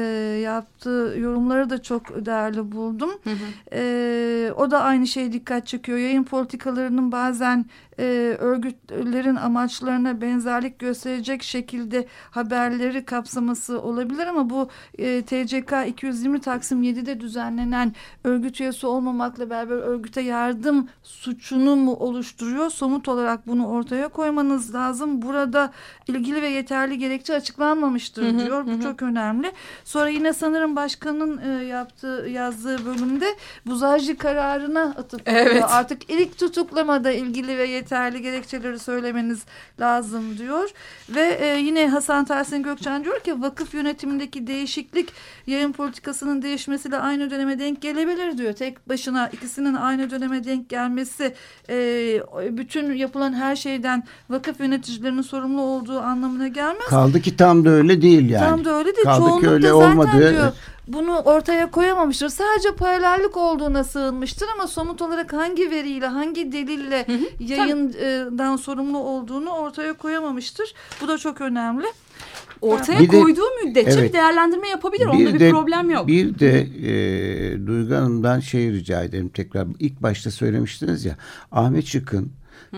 Speaker 4: yaptığı yorumları da çok değerli buldum. Hı hı. E, o da aynı şeye dikkat çekiyor. Yayın politikalarının bazen e, örgütlerin amaçlarına benzerlik gösterecek şekilde haberleri kapsaması olabilir ama bu e, TCK 220 Taksim 7'de düzenlenen örgüt üyesi olmamakla beraber örgüte yardım suçunu mu oluşturuyor? Somut olarak bunu ortaya koymanız lazım. Burada ilgili ve yeterli gerekçe açıklanmamıştır hı hı, diyor. Hı. Bu çok önemli. Sonra yine sanırım başkanın e, yaptığı yazdığı bölümde buzajcı kararına atıp evet. artık ilk tutuklamada ilgili ve yeterli gerekçeleri söylemeniz lazım diyor. Ve e, yine Hasan Tahsin Gökçen diyor ki vakıf yönetimindeki değişiklik yayın politikasının değişmesiyle aynı döneme denk gelebilir diyor. Tek başına ikisinin aynı döneme denk gelmesi e, bütün yapılan her şeyden vakıf yöneticilerinin sorumlu olduğu anlamına gelmez.
Speaker 2: Kaldı ki tam da öyle değil yani.
Speaker 4: Tam da öyle değil. Kaldı ki öyle olmadığı diyor, bunu ortaya koyamamıştır. Sadece paralellik olduğuna sığınmıştır ama somut olarak hangi veriyle, hangi delille hı hı, yayından tabii. sorumlu olduğunu ortaya koyamamıştır. Bu da çok önemli.
Speaker 3: Ortaya bir koyduğu de, müddetçe evet, bir değerlendirme yapabilir. Bir Onda de, bir problem yok.
Speaker 2: Bir de e, Duygu Hanım'dan şey rica ederim tekrar. ilk başta söylemiştiniz ya Ahmet Şık'ın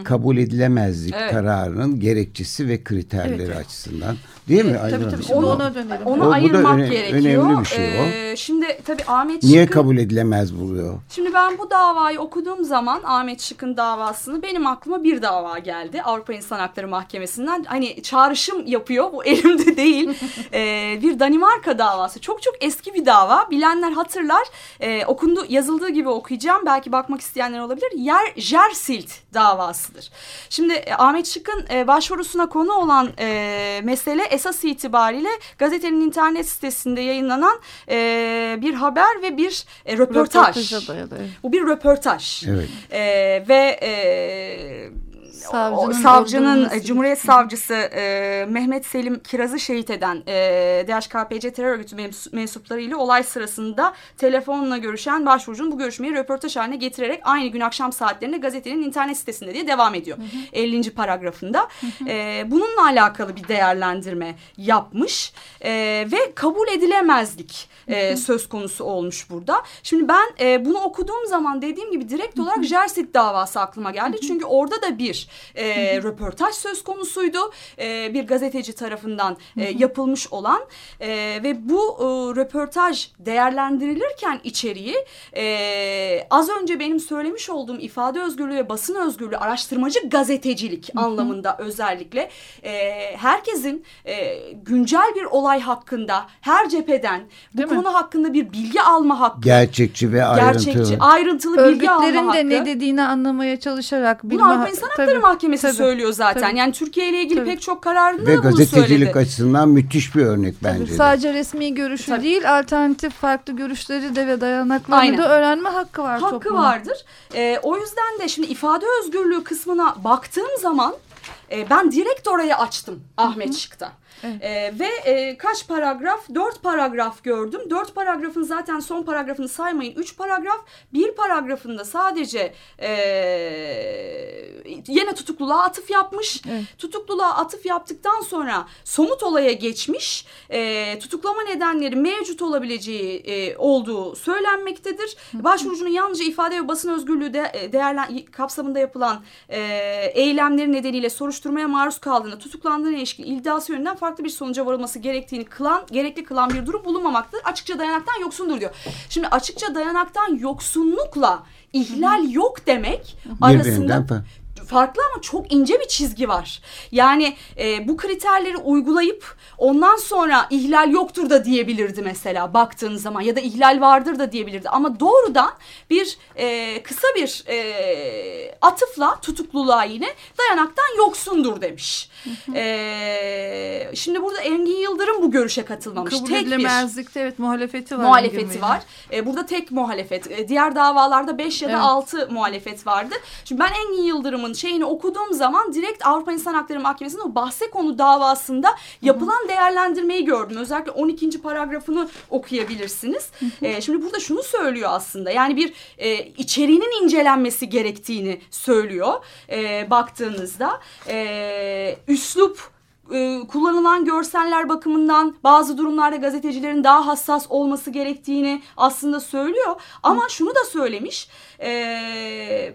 Speaker 2: kabul edilemezlik evet. kararının gerekçesi ve kriterleri evet. açısından. Değil mi?
Speaker 3: Tabii tabii. Şimdi ona dönelim. Onu o, ayırmak öne, gerekiyor. Önemli bir şey o. Ee, şimdi tabii Ahmet
Speaker 2: Niye Şık'ın, kabul edilemez buluyor?
Speaker 3: Şimdi ben bu davayı okuduğum zaman Ahmet Şık'ın davasını benim aklıma bir dava geldi. Avrupa İnsan Hakları Mahkemesi'nden. Hani çağrışım yapıyor. Bu elimde değil. ee, bir Danimarka davası. Çok çok eski bir dava. Bilenler hatırlar. Ee, okundu, yazıldığı gibi okuyacağım. Belki bakmak isteyenler olabilir. Yer Jersilt davasıdır. Şimdi e, Ahmet Şık'ın e, başvurusuna konu olan e, mesele esas itibariyle gazetenin internet sitesinde yayınlanan e, bir haber ve bir e, röportaj. Bu bir röportaj. Evet. E, ve e, savcının, o, savcının e, Cumhuriyet Savcısı e, Mehmet Selim Kiraz'ı şehit eden e, DHKPC terör örgütü mensuplarıyla olay sırasında telefonla görüşen başvurucunun bu görüşmeyi röportaj haline getirerek aynı gün akşam saatlerinde gazetenin internet sitesinde diye devam ediyor. Hı hı. 50. paragrafında. Hı hı. E, bununla alakalı bir değerlendirme yapmış e, ve kabul edilemezlik e, söz konusu olmuş burada. Şimdi ben e, bunu okuduğum zaman dediğim gibi direkt olarak Jersit davası aklıma geldi. Çünkü orada da bir e, röportaj söz konusuydu. E, bir gazeteci tarafından e, yapılmış olan e, ve bu e, röportaj değerlendirilirken içeriği e, az önce benim söylemiş olduğum ifade özgürlüğü ve basın özgürlüğü araştırmacı gazetecilik anlamında özellikle e, herkesin e, güncel bir olay hakkında her cepheden bu
Speaker 4: Değil mi?
Speaker 3: konu hakkında bir bilgi alma hakkı
Speaker 2: Gerçekçi ve ayrıntılı.
Speaker 3: gerçekçi ayrıntılı bilgi alma
Speaker 4: Örgütlerin
Speaker 3: hakkı.
Speaker 4: de ne dediğini anlamaya çalışarak.
Speaker 3: Bunu
Speaker 4: bilme
Speaker 3: Avrupa
Speaker 4: ha-
Speaker 3: İnsan Hakları Mahkemesi
Speaker 4: tabii.
Speaker 3: söylüyor zaten.
Speaker 4: Tabii.
Speaker 3: Yani Türkiye ile ilgili
Speaker 4: Tabii.
Speaker 3: pek çok kararında
Speaker 2: Ve
Speaker 3: da bunu
Speaker 2: gazetecilik
Speaker 3: söyledi.
Speaker 2: açısından müthiş bir örnek bence. de.
Speaker 4: Sadece resmi görüşü
Speaker 3: Tabii.
Speaker 4: değil alternatif farklı görüşleri de ve dayanaklarını
Speaker 3: Aynen.
Speaker 4: da öğrenme hakkı var
Speaker 3: Hakkı
Speaker 4: toplumun.
Speaker 3: vardır. Ee, o yüzden de şimdi ifade özgürlüğü kısmına baktığım zaman e, ben direkt orayı açtım Ahmet Şık'ta.
Speaker 4: Evet.
Speaker 3: Ee, ve e, kaç paragraf? Dört paragraf gördüm. Dört paragrafın zaten son paragrafını saymayın. Üç paragraf. Bir paragrafında sadece e, yine tutukluluğa atıf yapmış.
Speaker 4: Evet.
Speaker 3: Tutukluluğa atıf yaptıktan sonra somut olaya geçmiş. E, tutuklama nedenleri mevcut olabileceği e, olduğu söylenmektedir. Başvurucunun yalnızca ifade ve basın özgürlüğü de, e, değerlen, kapsamında yapılan e, eylemleri nedeniyle soruşturmaya maruz kaldığında tutuklandığına ilişkin iddiası yönünden farklı bir sonuca varılması gerektiğini kılan, gerekli kılan bir durum bulunmamaktadır. Açıkça dayanaktan yoksundur diyor. Şimdi açıkça dayanaktan yoksunlukla ihlal yok demek arasında farklı ama çok ince bir çizgi var. Yani e, bu kriterleri uygulayıp ondan sonra ihlal yoktur da diyebilirdi mesela baktığın zaman ya da ihlal vardır da diyebilirdi. Ama doğrudan bir e, kısa bir e, atıfla tutukluluğa yine dayanaktan yoksundur demiş. E, şimdi burada Engin Yıldırım bu görüşe katılmamış.
Speaker 4: Kabul
Speaker 3: Tek bir
Speaker 4: edilemezlikte evet muhalefeti var.
Speaker 3: muhalefeti var. E, burada tek muhalefet. E, diğer davalarda 5 ya da
Speaker 4: Evet.
Speaker 3: 6 muhalefet vardı. Şimdi ben Engin Yıldırım'ın şeyini okuduğum zaman direkt Avrupa İnsan Hakları Mahkemesi'nin o bahse konu davasında yapılan değerlendirmeyi gördüm. Özellikle 12. paragrafını okuyabilirsiniz. E, şimdi burada şunu söylüyor aslında. Yani bir e, içeriğinin incelenmesi gerektiğini söylüyor. E, baktığınızda e, üslup e, kullanılan görseller bakımından bazı durumlarda gazetecilerin daha hassas olması gerektiğini aslında söylüyor. Ama şunu da söylemiş. E,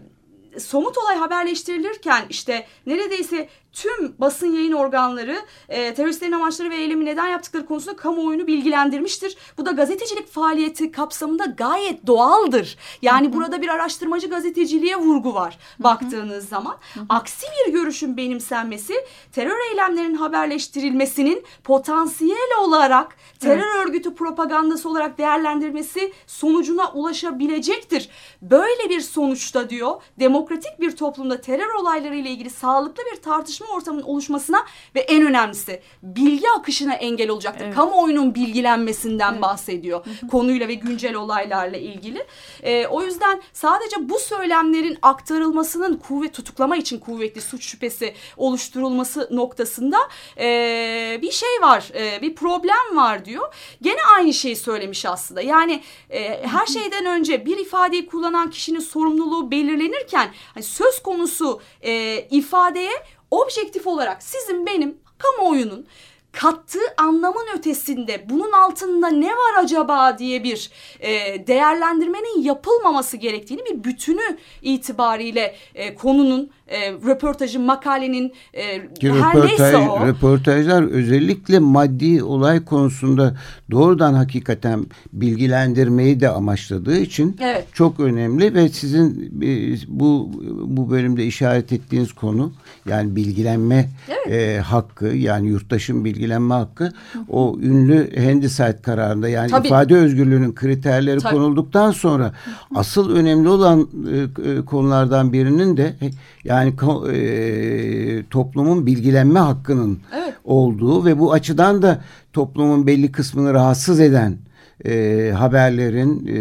Speaker 3: somut olay haberleştirilirken işte neredeyse tüm basın yayın organları e, teröristlerin amaçları ve eylemi neden yaptıkları konusunda kamuoyunu bilgilendirmiştir. Bu da gazetecilik faaliyeti kapsamında gayet doğaldır. Yani burada bir araştırmacı gazeteciliğe vurgu var baktığınız zaman. Aksi bir görüşün benimsenmesi terör eylemlerinin haberleştirilmesinin potansiyel olarak terör örgütü propagandası olarak değerlendirmesi sonucuna ulaşabilecektir. Böyle bir sonuçta diyor demokratik bir toplumda terör olayları ile ilgili sağlıklı bir tartışma ortamının oluşmasına ve en önemlisi bilgi akışına engel olacaktır.
Speaker 4: Evet.
Speaker 3: Kamuoyunun bilgilenmesinden bahsediyor konuyla ve güncel olaylarla ilgili. Ee, o yüzden sadece bu söylemlerin aktarılmasının kuvvet tutuklama için kuvvetli suç şüphesi oluşturulması noktasında ee, bir şey var, ee, bir problem var diyor. Gene aynı şeyi söylemiş aslında. Yani e, her şeyden önce bir ifadeyi kullanan kişinin sorumluluğu belirlenirken hani söz konusu e, ifadeye objektif olarak sizin benim kamuoyunun kattığı anlamın ötesinde bunun altında ne var acaba diye bir e, değerlendirmenin yapılmaması gerektiğini bir bütünü itibariyle e, konunun, e, röportajın, makalenin e,
Speaker 2: Ki
Speaker 3: her neyse
Speaker 2: röportaj,
Speaker 3: o.
Speaker 2: röportajlar özellikle maddi olay konusunda doğrudan hakikaten bilgilendirmeyi de amaçladığı için
Speaker 3: Evet.
Speaker 2: çok önemli ve sizin e, bu bu bölümde işaret ettiğiniz konu yani bilgilenme e, hakkı yani yurttaşın bilgilenme hakkı o ünlü Handyside kararında yani
Speaker 3: Tabii.
Speaker 2: ifade özgürlüğünün kriterleri
Speaker 3: Tabii.
Speaker 2: konulduktan sonra asıl önemli olan e, e, konulardan birinin de e, yani e, toplumun bilgilenme hakkının
Speaker 3: Evet.
Speaker 2: olduğu ve bu açıdan da toplumun belli kısmını rahatsız eden e, haberlerin e,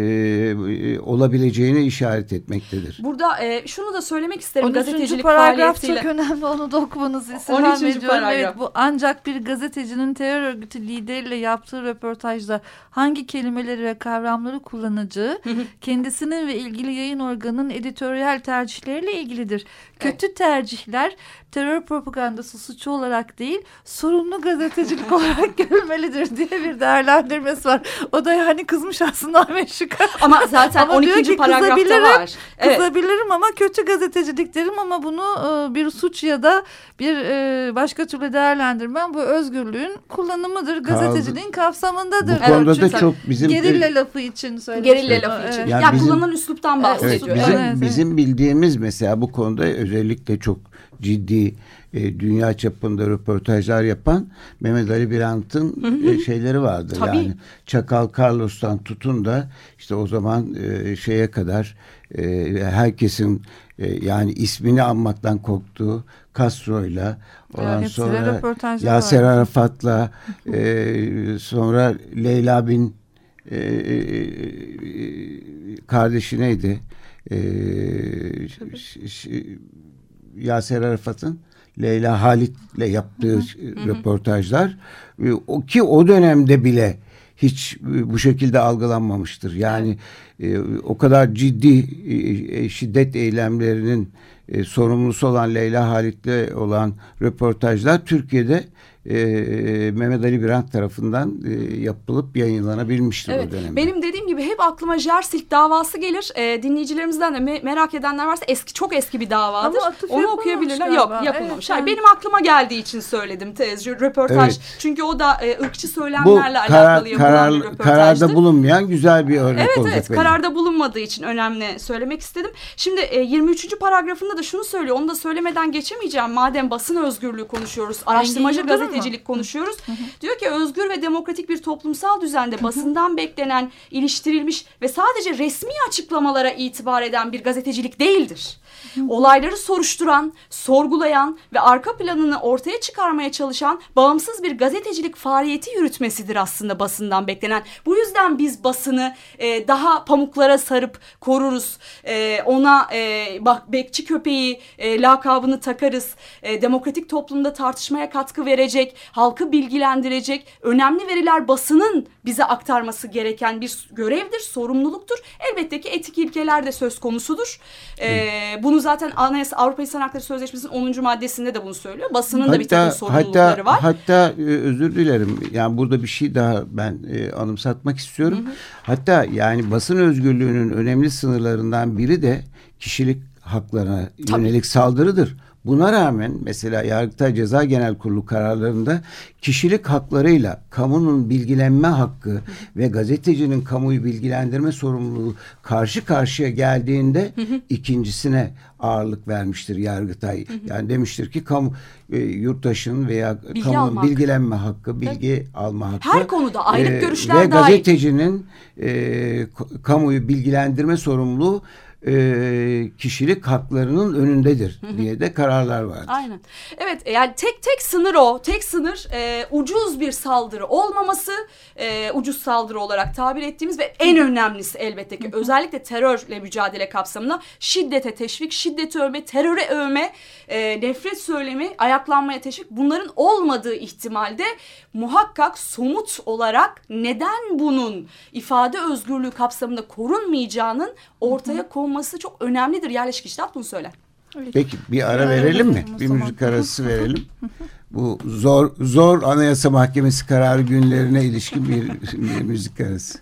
Speaker 2: e, olabileceğini işaret etmektedir.
Speaker 3: Burada e, şunu da söylemek isterim
Speaker 4: 13.
Speaker 3: gazetecilik
Speaker 4: paragraf
Speaker 3: faaliyetiyle.
Speaker 4: çok önemli onu da okumanızı istirham
Speaker 3: 13.
Speaker 4: ediyorum.
Speaker 3: paragraf.
Speaker 4: Evet, bu ancak bir gazetecinin terör örgütü lideriyle yaptığı röportajda hangi kelimeleri ve kavramları kullanacağı kendisinin ve ilgili yayın organının editoryal tercihleriyle ilgilidir. Kötü tercihler terör propagandası suçu olarak değil sorumlu gazetecilik olarak görülmelidir diye bir değerlendirmesi var. O da yani kızmış aslında Ahmet Şık'a.
Speaker 3: Ama zaten ama 12. Ki, paragrafta var.
Speaker 4: Evet. Kızabilirim ama kötü gazetecilik derim ama bunu e, bir suç ya da bir e, başka türlü değerlendirmem bu özgürlüğün kullanımıdır. Gazeteciliğin kapsamındadır.
Speaker 2: Bu konuda da çok bizim
Speaker 4: gerilla lafı için söylemiş.
Speaker 3: Gerilla lafı için. Yani, yani bizim, kullanılan üsluptan bahsediyor.
Speaker 2: Evet, bizim, evet. bizim bildiğimiz mesela bu konuda özellikle çok ciddi e, dünya çapında röportajlar yapan Mehmet Ali Birant'ın e, şeyleri vardır. Tabii. Yani Çakal Carlos'tan tutun da işte o zaman e, şeye kadar e, herkesin e, yani ismini anmaktan korktuğu Castro'yla ondan evet, sonra Yaser Arafat'la e, sonra Leyla bin e, e, e kardeşi neydi? E, Yaser Arafat'ın Leyla Halit'le yaptığı hı hı. röportajlar o ki o dönemde bile hiç bu şekilde algılanmamıştır. Yani e, o kadar ciddi e, şiddet eylemlerinin e, sorumlusu olan Leyla Halit'le olan röportajlar Türkiye'de e, Mehmet Ali Birant tarafından e, yapılıp yayınlanabilmiştir evet, o dönemde.
Speaker 3: Benim dediğim gibi hep aklıma Jersilk davası gelir. E, dinleyicilerimizden de me merak edenler varsa eski çok eski bir davadır. Onu okuyabilirler. Yok yapılmamış. Evet, Hayır, benim aklıma geldiği için söyledim tez, röportaj. Evet. Çünkü o da e, ırkçı söylemlerle Bu karar, alakalı yapılan karar, bir röportajdı.
Speaker 2: Kararda bulunmayan güzel bir örnek
Speaker 3: evet,
Speaker 2: olacak.
Speaker 3: Evet benim. kararda bulunmadığı için önemli söylemek istedim. Şimdi e, 23. paragrafında da şunu söylüyor. Onu da söylemeden geçemeyeceğim. Madem basın özgürlüğü konuşuyoruz. Araştırmacı gazete gazetecilik konuşuyoruz. Diyor ki özgür ve demokratik bir toplumsal düzende basından beklenen, iliştirilmiş ve sadece resmi açıklamalara itibar eden bir gazetecilik değildir. Olayları soruşturan, sorgulayan ve arka planını ortaya çıkarmaya çalışan bağımsız bir gazetecilik faaliyeti yürütmesidir aslında basından beklenen. Bu yüzden biz basını e, daha pamuklara sarıp koruruz. E, ona e, bak bekçi köpeği e, lakabını takarız. E, demokratik toplumda tartışmaya katkı verecek, halkı bilgilendirecek önemli veriler basının bize aktarması gereken bir görevdir, sorumluluktur. Elbette ki etik ilkeler de söz konusudur. E, bunu zaten Anayasa Avrupa İnsan Hakları Sözleşmesi'nin 10. maddesinde de bunu söylüyor. Basının hatta, da bir takım sorumlulukları
Speaker 2: hatta,
Speaker 3: var.
Speaker 2: Hatta e, özür dilerim. Yani burada bir şey daha ben e, anımsatmak istiyorum. Hı hı. Hatta yani basın özgürlüğünün önemli sınırlarından biri de kişilik haklarına Tabii. yönelik saldırıdır. Buna rağmen mesela Yargıtay Ceza Genel Kurulu kararlarında kişilik haklarıyla kamunun bilgilenme hakkı ve gazetecinin kamuyu bilgilendirme sorumluluğu karşı karşıya geldiğinde ikincisine ağırlık vermiştir Yargıtay. Yani demiştir ki kamu e, yurttaşın veya bilgi kamunun almak. bilgilenme hakkı, bilgi Tabii. alma hakkı.
Speaker 3: Her konuda ayrı e, görüşler
Speaker 2: ve gazetecinin e, kamuyu bilgilendirme sorumluluğu e, kişilik haklarının önündedir diye de kararlar vardır.
Speaker 3: Aynen. Evet yani tek tek sınır o. Tek sınır e, ucuz bir saldırı olmaması e, ucuz saldırı olarak tabir ettiğimiz ve en önemlisi elbette ki özellikle terörle mücadele kapsamında şiddete teşvik, şiddeti övme, teröre övme, e, nefret söylemi, ayaklanmaya teşvik bunların olmadığı ihtimalde muhakkak somut olarak neden bunun ifade özgürlüğü kapsamında korunmayacağının ortaya konması çok önemlidir. Yerleşik iştahat bunu söyler.
Speaker 2: Peki bir ara verelim mi? Bir müzik arası verelim. Bu zor zor Anayasa Mahkemesi kararı günlerine ilişkin bir, bir müzik arası.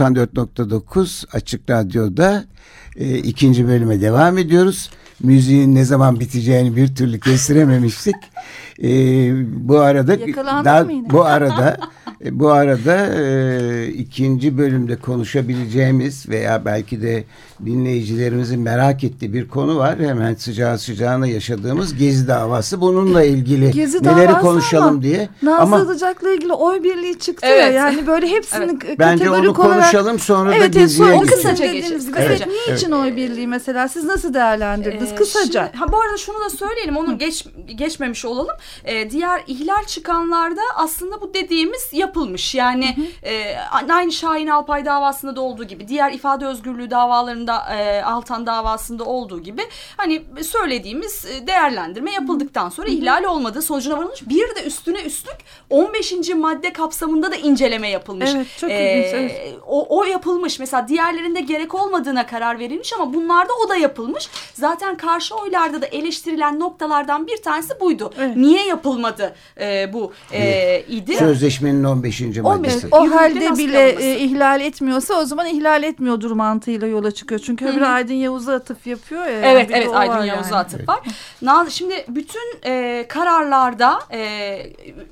Speaker 2: 94.9 Açık Radyo'da e, ikinci bölüme devam ediyoruz. Müziğin ne zaman biteceğini bir türlü kestirememiştik. E, bu arada daha, bu arada e, bu arada e, ikinci bölümde konuşabileceğimiz veya belki de dinleyicilerimizin merak ettiği bir konu var. Hemen sıcağı sıcağına yaşadığımız Gezi davası. Bununla ilgili Gezi neleri konuşalım ama, diye.
Speaker 4: Nazlı ama, Ilıcak'la ilgili oy birliği çıktı evet. ya. Yani böyle hepsini evet.
Speaker 2: Bence onu konuşalım olarak, sonra evet, da Gezi'ye
Speaker 4: evet, kısaca geçelim. Evet, niçin evet. oy birliği mesela? Siz nasıl değerlendirdiniz? Ee, kısaca.
Speaker 3: Şimdi, ha, bu arada şunu da söyleyelim. Onu geç, geçmemiş olalım. Ee, diğer ihlal çıkanlarda aslında bu dediğimiz yapılmış. Yani E, aynı Şahin Alpay davasında da olduğu gibi diğer ifade özgürlüğü davalarında e, Altan davasında olduğu gibi hani söylediğimiz e, değerlendirme yapıldıktan sonra ihlal olmadığı sonucuna varılmış. Bir de üstüne üstlük 15. madde kapsamında da inceleme yapılmış.
Speaker 4: Evet çok ee, ilginç. Evet.
Speaker 3: O, o yapılmış. Mesela diğerlerinde gerek olmadığına karar verilmiş ama bunlarda o da yapılmış. Zaten karşı oylarda da eleştirilen noktalardan bir tanesi buydu. Evet. Niye yapılmadı e, bu e, idi?
Speaker 2: Sözleşmenin 15. maddesi.
Speaker 4: O halde bile e, ihlal etmiyorsa o zaman ihlal etmiyordur mantığıyla yola çıkıyor. Çünkü öbür Aydın Yavuz'a atıf yapıyor ya.
Speaker 3: Evet evet Aydın Yavuz'a yani. atıf var. Evet. Şimdi bütün e, kararlarda e,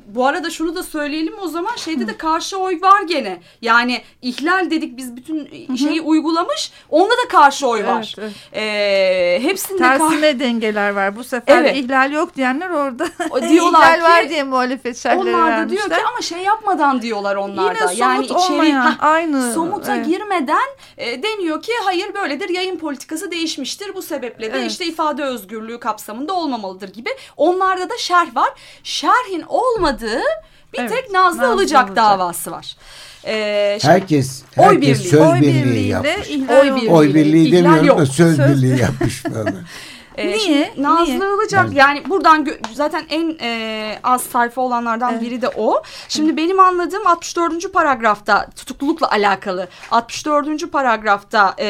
Speaker 3: bu arada şunu da söyleyelim o zaman şeyde de karşı oy var gene. Yani ihlal dedik biz bütün şeyi uygulamış. Onda da karşı oy var. Evet, evet. E, hepsinde
Speaker 4: Tersine dengeler var. Bu sefer evet. ihlal yok diyenler orada. O, diyorlar ihlal var diye muhalefet şerhleri
Speaker 3: Onlar da diyor ki ama şey yapmadan diyorlar onlar da. Yine yani içeri olmayan,
Speaker 4: heh, aynı
Speaker 3: somuta evet. girmeden e, deniyor ki hayır böyledir yayın politikası değişmiştir. Bu sebeple de evet. işte ifade özgürlüğü kapsamında olmamalıdır gibi. Onlarda da şerh var. Şerhin olmadığı bir evet, tek Nazlı, Nazlı Ilıcak davası var.
Speaker 2: Ee, herkes herkes oy birliği, söz oy birliği yapmış. Oy birliği, oy birliği demiyorum da söz, söz birliği yapmış.
Speaker 3: E, Niye? Nazlı Niye? Ilıcak yani, yani buradan zaten en e, az sayfa olanlardan evet. biri de o. Şimdi benim anladığım 64. paragrafta tutuklulukla alakalı 64. paragrafta e,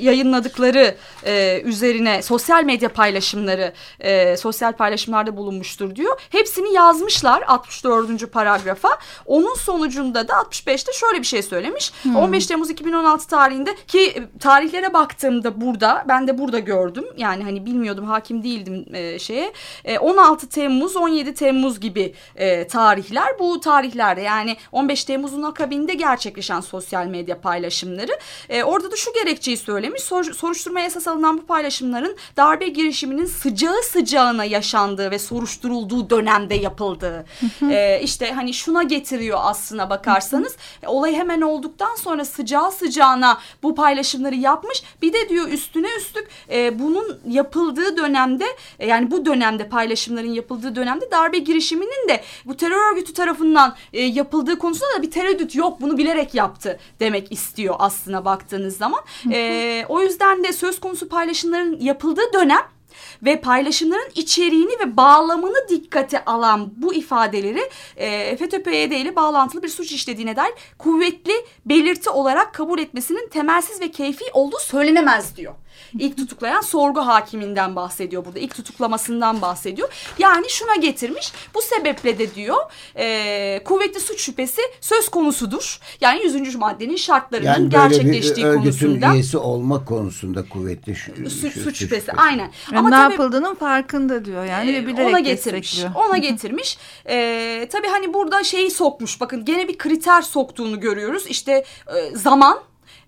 Speaker 3: yayınladıkları e, üzerine sosyal medya paylaşımları e, sosyal paylaşımlarda bulunmuştur diyor. Hepsini yazmışlar 64. paragrafa. Onun sonucunda da 65'te şöyle bir şey söylemiş. Hmm. 15 Temmuz 2016 tarihinde ki tarihlere baktığımda burada ben de burada gördüm. Yani hani bilmiyordum hakim değildim e, şeye. E, 16 Temmuz 17 Temmuz gibi e, tarihler. Bu tarihlerde yani 15 Temmuz'un akabinde gerçekleşen sosyal medya paylaşımları. E, orada da şu gerekçeyi söyle söylemiş. Sor, soruşturmaya esas alınan bu paylaşımların darbe girişiminin sıcağı sıcağına yaşandığı ve soruşturulduğu dönemde yapıldığı. e, işte hani şuna getiriyor aslına bakarsanız. E, olay hemen olduktan sonra sıcağı sıcağına bu paylaşımları yapmış. Bir de diyor üstüne üstlük e, bunun yapıldığı dönemde e, yani bu dönemde paylaşımların yapıldığı dönemde darbe girişiminin de bu terör örgütü tarafından e, yapıldığı konusunda da bir tereddüt yok. Bunu bilerek yaptı demek istiyor aslına baktığınız zaman. E, o yüzden de söz konusu paylaşımların yapıldığı dönem ve paylaşımların içeriğini ve bağlamını dikkate alan bu ifadeleri e, FETÖ-PYD ile bağlantılı bir suç işlediğine dair kuvvetli belirti olarak kabul etmesinin temelsiz ve keyfi olduğu söylenemez diyor. İlk tutuklayan sorgu hakiminden bahsediyor burada. İlk tutuklamasından bahsediyor. Yani şuna getirmiş. Bu sebeple de diyor e, kuvvetli suç şüphesi söz konusudur. Yani 100. maddenin şartlarının
Speaker 2: yani
Speaker 3: gerçekleştiği
Speaker 2: bir
Speaker 3: konusunda.
Speaker 2: üyesi olma konusunda kuvvetli şu,
Speaker 3: Suç, suç şüphesi aynen.
Speaker 4: Yani ne
Speaker 3: tabii-
Speaker 4: yapıldığının farkında diyor yani ve
Speaker 3: ee,
Speaker 4: bilerek
Speaker 3: ona getirmiş. Ona getirmiş. Ee, tabii hani burada şeyi sokmuş. Bakın gene bir kriter soktuğunu görüyoruz. İşte e, zaman,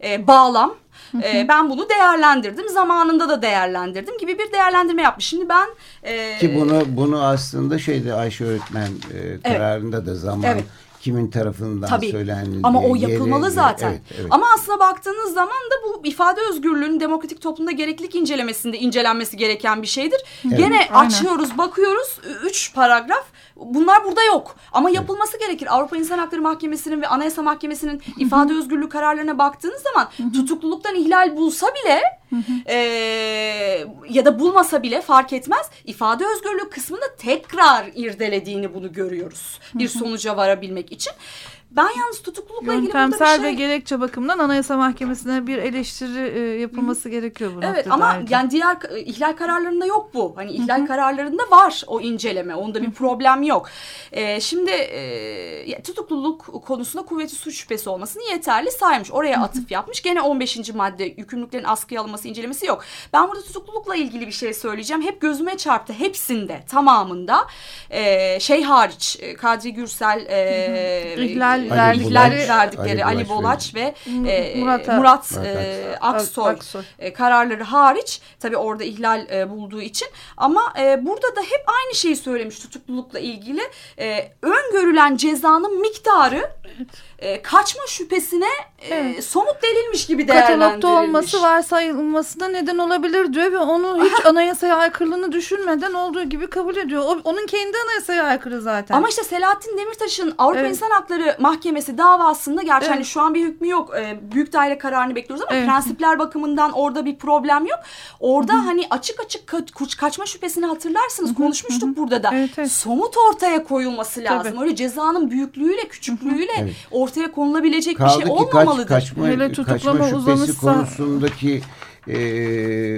Speaker 3: e, bağlam. E, ben bunu değerlendirdim. Zamanında da değerlendirdim gibi bir değerlendirme yapmış. Şimdi ben e,
Speaker 2: Ki bunu bunu aslında şeyde Ayşe öğretmen e, kararında da zaman
Speaker 3: Evet.
Speaker 2: Kimin tarafından
Speaker 3: Tabii.
Speaker 2: söylenildiği
Speaker 3: Ama o
Speaker 2: yeri-
Speaker 3: yapılmalı zaten.
Speaker 2: Evet, evet.
Speaker 3: Ama aslına baktığınız zaman da bu ifade özgürlüğünün demokratik toplumda gereklilik incelemesinde incelenmesi gereken bir şeydir. Gene
Speaker 4: Aynen.
Speaker 3: açıyoruz, bakıyoruz. Üç paragraf. Bunlar burada yok. Ama yapılması gerekir. Avrupa İnsan Hakları Mahkemesi'nin ve Anayasa Mahkemesi'nin ifade özgürlüğü kararlarına baktığınız zaman tutukluluktan ihlal bulsa bile e, ya da bulmasa bile fark etmez. ifade özgürlüğü kısmında tekrar irdelediğini bunu görüyoruz. Bir sonuca varabilmek için. Ben yalnız tutuklulukla ilgili burada bir şey...
Speaker 4: ve gerekçe bakımından Anayasa Mahkemesi'ne bir eleştiri e, yapılması gerekiyor bu
Speaker 3: Evet ama
Speaker 4: ayrıca.
Speaker 3: yani diğer e, ihlal kararlarında yok bu. Hani ihlal kararlarında var o inceleme. Onda bir problem yok. Ee, şimdi e, tutukluluk konusunda kuvvetli suç şüphesi olmasını yeterli saymış. Oraya atıf yapmış. Gene 15. madde yükümlülüklerin askıya alınması incelemesi yok. Ben burada tutuklulukla ilgili bir şey söyleyeceğim. Hep gözüme çarptı. Hepsinde tamamında e, şey hariç e, Kadri Gürsel e,
Speaker 4: İhlal
Speaker 3: e,
Speaker 4: verdikleri-
Speaker 2: Ali
Speaker 3: verdikleri
Speaker 2: Bulaç
Speaker 3: Ali Bolaç ve e,
Speaker 4: Murat-
Speaker 3: Murat,
Speaker 2: Murat
Speaker 3: e,
Speaker 2: Aksoy.
Speaker 3: Aksoy, e, kararları hariç tabii orada ihlal e, bulduğu için. Ama e, burada da hep aynı şeyi söylemiş tutuklulukla ilgili. E, öngörülen cezanın miktarı e, kaçma şüphesine e,
Speaker 4: Evet.
Speaker 3: somut delilmiş gibi değerlendirilmiş.
Speaker 4: Katalogda olması varsayılmasına neden olabilir diyor ve onu hiç anayasaya aykırılığını düşünmeden olduğu gibi kabul ediyor. O, onun kendi anayasaya aykırı zaten.
Speaker 3: Ama işte Selahattin Demirtaş'ın Avrupa
Speaker 4: Evet.
Speaker 3: İnsan Hakları Mahkemesi davasında gerçi
Speaker 4: Evet.
Speaker 3: hani şu an bir hükmü yok. E, büyük daire kararını bekliyoruz ama
Speaker 4: Evet.
Speaker 3: prensipler bakımından orada bir problem yok. Orada hani açık açık ka- kaçma şüphesini hatırlarsınız. Konuşmuştuk burada da.
Speaker 4: Evet, evet.
Speaker 3: Somut ortaya koyulması lazım.
Speaker 4: Tabii.
Speaker 3: Öyle cezanın büyüklüğüyle, küçüklüğüyle
Speaker 2: Evet.
Speaker 3: Ortaya konulabilecek
Speaker 2: Kaldı
Speaker 3: bir şey
Speaker 2: ki kaç,
Speaker 3: olmamalıdır.
Speaker 2: kaçma,
Speaker 4: Hele
Speaker 2: kaçma
Speaker 4: tutuklama
Speaker 2: şüphesi
Speaker 4: uzamışsa-
Speaker 2: konusundaki e,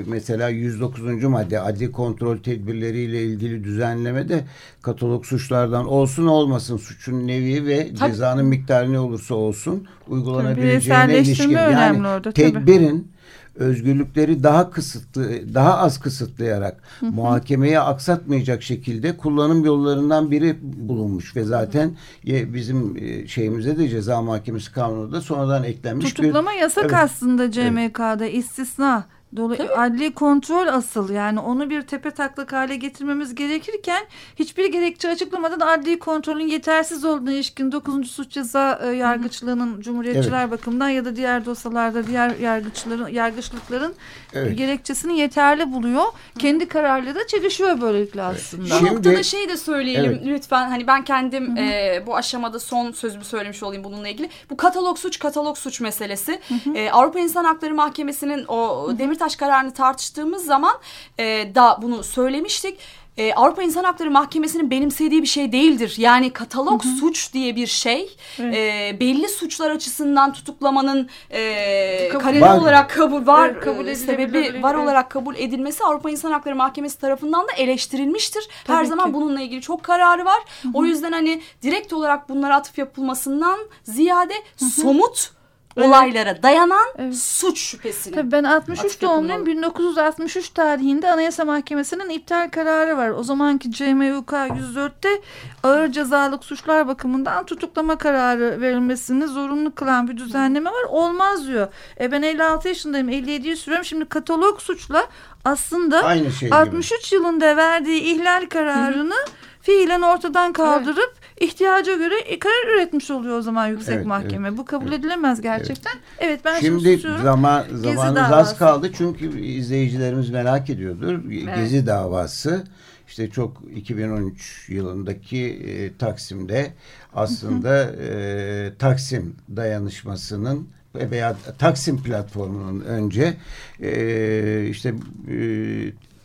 Speaker 2: mesela 109. madde adli kontrol tedbirleriyle ilgili düzenlemede katalog suçlardan olsun olmasın suçun nevi ve
Speaker 3: Tabii.
Speaker 2: cezanın miktarı ne olursa olsun uygulanabileceğine ilişkin.
Speaker 4: önemli
Speaker 2: Yani
Speaker 4: orada, tabii.
Speaker 2: tedbirin özgürlükleri daha kısıtlı, daha az kısıtlayarak muhakemeyi aksatmayacak şekilde kullanım yollarından biri bulunmuş ve zaten ye- bizim e, şeyimize de ceza mahkemesi kanunu da sonradan eklenmiş
Speaker 4: Tutuklama
Speaker 2: bir
Speaker 4: yasak
Speaker 2: Evet.
Speaker 4: aslında CMK'da istisna. Dolayı adli kontrol asıl yani onu bir tepe taklak hale getirmemiz gerekirken hiçbir gerekçe açıklamadan adli kontrolün yetersiz olduğuna ilişkin 9. suç ceza e, yargıçlığının cumhuriyetçiler bakımından ya da diğer dosyalarda diğer yargıçların yargıçlıkların
Speaker 2: Evet.
Speaker 4: gerekçesini yeterli buluyor. Kendi kararları da çelişiyor böylelikle aslında.
Speaker 3: Bu
Speaker 2: Şimdi-
Speaker 3: noktada şey de söyleyelim
Speaker 2: Evet.
Speaker 3: lütfen. Hani ben kendim e, bu aşamada son sözümü söylemiş olayım bununla ilgili. Bu katalog suç katalog suç meselesi. E, Avrupa İnsan Hakları Mahkemesi'nin o Demirtaş kararını tartıştığımız zaman e, da bunu söylemiştik. E, Avrupa İnsan Hakları Mahkemesi'nin benimsediği bir şey değildir. Yani katalog suç diye bir şey e, belli suçlar açısından tutuklamanın e,
Speaker 4: Kabul-
Speaker 3: kareli
Speaker 2: Var.
Speaker 3: olarak kabul var
Speaker 4: Evet, kabul
Speaker 3: e, sebebi var
Speaker 4: evet.
Speaker 3: olarak kabul edilmesi Avrupa İnsan Hakları Mahkemesi tarafından da eleştirilmiştir. Her
Speaker 4: Tabii
Speaker 3: zaman
Speaker 4: ki.
Speaker 3: bununla ilgili çok kararı var. O yüzden hani direkt olarak bunlara atıf yapılmasından ziyade somut olaylara dayanan evet. suç şüphesini.
Speaker 4: Tabii ben 63 doğumluyum. 1963 tarihinde Anayasa Mahkemesi'nin iptal kararı var. O zamanki CMUK 104'te ağır cezalık suçlar bakımından tutuklama kararı verilmesini zorunlu kılan bir düzenleme var. Olmaz diyor. E ben 56 yaşındayım. 57'yi sürüyorum. Şimdi katalog suçla aslında Aynı şey 63 gibi. yılında verdiği ihlal kararını Hı -hı. fiilen ortadan kaldırıp evet. İhtiyaca göre karar üretmiş oluyor o zaman yüksek evet, mahkeme. Evet, Bu kabul evet. edilemez gerçekten. Evet, evet ben
Speaker 2: şimdi zaman zamanımız az kaldı çünkü izleyicilerimiz merak ediyordur. Evet. Gezi davası işte çok 2013 yılındaki e, Taksim'de aslında e, Taksim dayanışmasının veya Taksim platformunun önce e, işte e,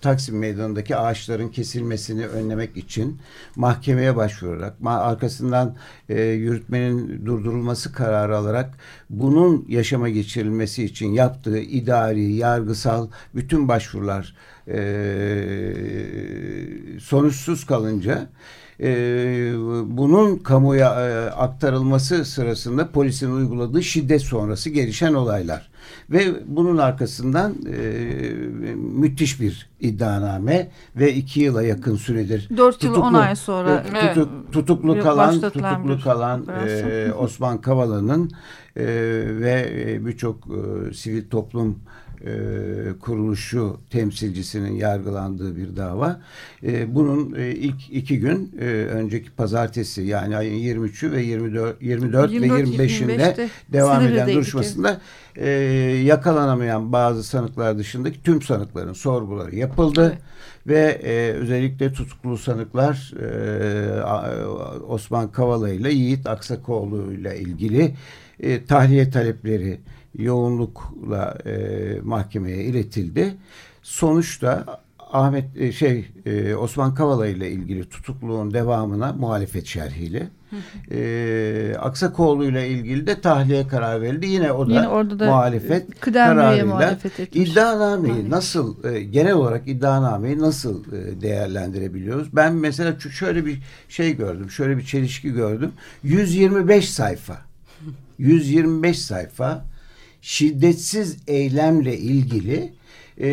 Speaker 2: Taksim Meydanı'ndaki ağaçların kesilmesini önlemek için mahkemeye başvurarak arkasından e, yürütmenin durdurulması kararı alarak bunun yaşama geçirilmesi için yaptığı idari, yargısal bütün başvurular e, sonuçsuz kalınca e, bunun kamuya e, aktarılması sırasında polisin uyguladığı şiddet sonrası gelişen olaylar. Ve bunun arkasından e, müthiş bir iddianame ve iki yıla yakın süredir
Speaker 4: dört yıl on ay sonra
Speaker 2: e, tutuk, tutuklu kalan tutuklu kalan e, Osman Kavala'nın e, ve e, birçok e, sivil toplum e, kuruluşu temsilcisinin yargılandığı bir dava. E, bunun e, ilk iki gün e, önceki pazartesi yani ayın 23'ü ve 24, 24, 24 ve 25'inde devam eden duruşmasında e, yakalanamayan bazı sanıklar dışındaki tüm sanıkların sorguları yapıldı. Evet. Ve e, özellikle tutuklu sanıklar e, Osman Kavala ile Yiğit Aksakoğlu ile ilgili e, tahliye talepleri yoğunlukla e, mahkemeye iletildi. Sonuçta Ahmet e, şey e, Osman Kavala ile ilgili tutukluğun devamına muhalefet şerhiyle e, Aksakoğlu ile ilgili de tahliye karar verildi. Yine o da, Yine orada da muhalefet kararıyla muhalefet etmiş. iddianameyi nasıl e, genel olarak iddianameyi nasıl e, değerlendirebiliyoruz? Ben mesela şöyle bir şey gördüm. Şöyle bir çelişki gördüm. 125 sayfa. 125 sayfa şiddetsiz eylemle ilgili e,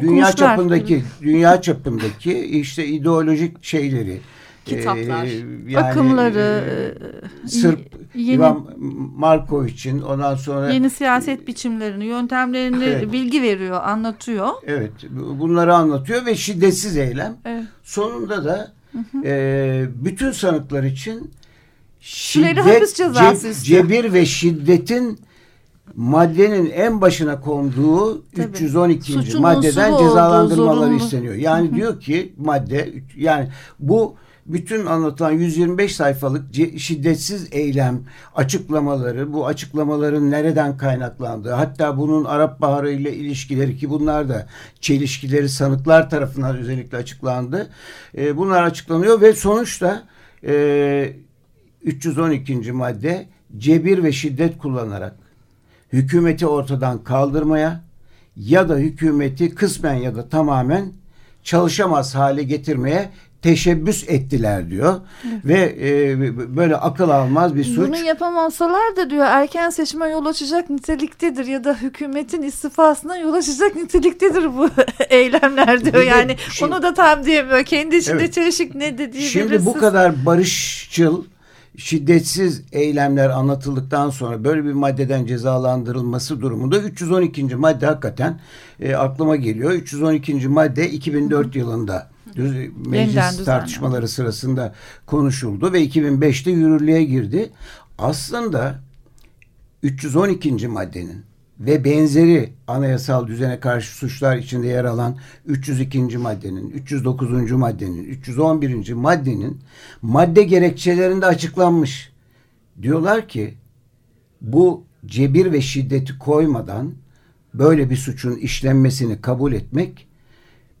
Speaker 2: dünya çapındaki dünya çapındaki işte ideolojik şeyleri
Speaker 3: kitaplar, e,
Speaker 4: yani, akımları,
Speaker 2: e, Sırp yeni, Ivan Markovic'in ondan sonra
Speaker 4: yeni siyaset biçimlerini, yöntemlerini evet, bilgi veriyor, anlatıyor.
Speaker 2: Evet, bunları anlatıyor ve şiddetsiz eylem. Evet. Sonunda da hı hı. E, bütün sanıklar için şiddet, ceb, cebir ve şiddetin maddenin en başına konduğu Tabii. 312. Suçun maddeden cezalandırmaları isteniyor. Yani diyor ki madde yani bu bütün anlatılan 125 sayfalık şiddetsiz eylem açıklamaları, bu açıklamaların nereden kaynaklandığı, hatta bunun Arap Baharı ile ilişkileri ki bunlar da çelişkileri sanıklar tarafından özellikle açıklandı. E, bunlar açıklanıyor ve sonuçta e, 312. madde cebir ve şiddet kullanarak hükümeti ortadan kaldırmaya ya da hükümeti kısmen ya da tamamen çalışamaz hale getirmeye teşebbüs ettiler diyor. Evet. Ve e, böyle akıl almaz bir suç.
Speaker 4: Bunu yapamazsalar da diyor erken seçime yol açacak niteliktedir ya da hükümetin istifasına yol açacak niteliktedir bu eylemler diyor. Yani şimdi, onu da tam diyemiyor. Kendi içinde evet. çelişik ne dediği
Speaker 2: Şimdi belirsiz. bu kadar barışçıl şiddetsiz eylemler anlatıldıktan sonra böyle bir maddeden cezalandırılması durumunda 312. madde hakikaten e, aklıma geliyor. 312. madde 2004 yılında meclis tartışmaları sırasında konuşuldu ve 2005'te yürürlüğe girdi. Aslında 312. maddenin ve benzeri anayasal düzene karşı suçlar içinde yer alan 302. maddenin, 309. maddenin, 311. maddenin madde gerekçelerinde açıklanmış. Diyorlar ki bu cebir ve şiddeti koymadan böyle bir suçun işlenmesini kabul etmek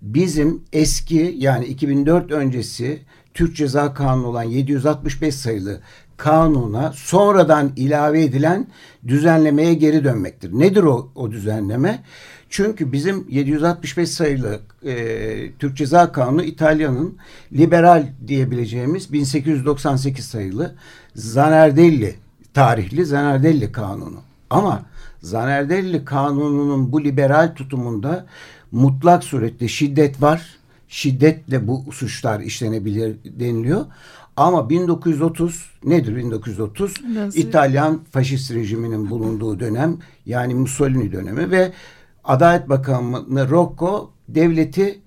Speaker 2: bizim eski yani 2004 öncesi Türk Ceza Kanunu olan 765 sayılı kanuna sonradan ilave edilen düzenlemeye geri dönmektir. Nedir o, o düzenleme? Çünkü bizim 765 sayılı e, Türk Ceza Kanunu İtalya'nın liberal diyebileceğimiz 1898 sayılı Zanardelli tarihli Zanardelli kanunu. Ama Zanerdelli kanununun bu liberal tutumunda mutlak surette şiddet var. Şiddetle bu suçlar işlenebilir deniliyor. Ama 1930 nedir 1930?
Speaker 4: Nasıl?
Speaker 2: İtalyan faşist rejiminin bulunduğu dönem yani Mussolini dönemi ve Adalet Bakanı Rocco devleti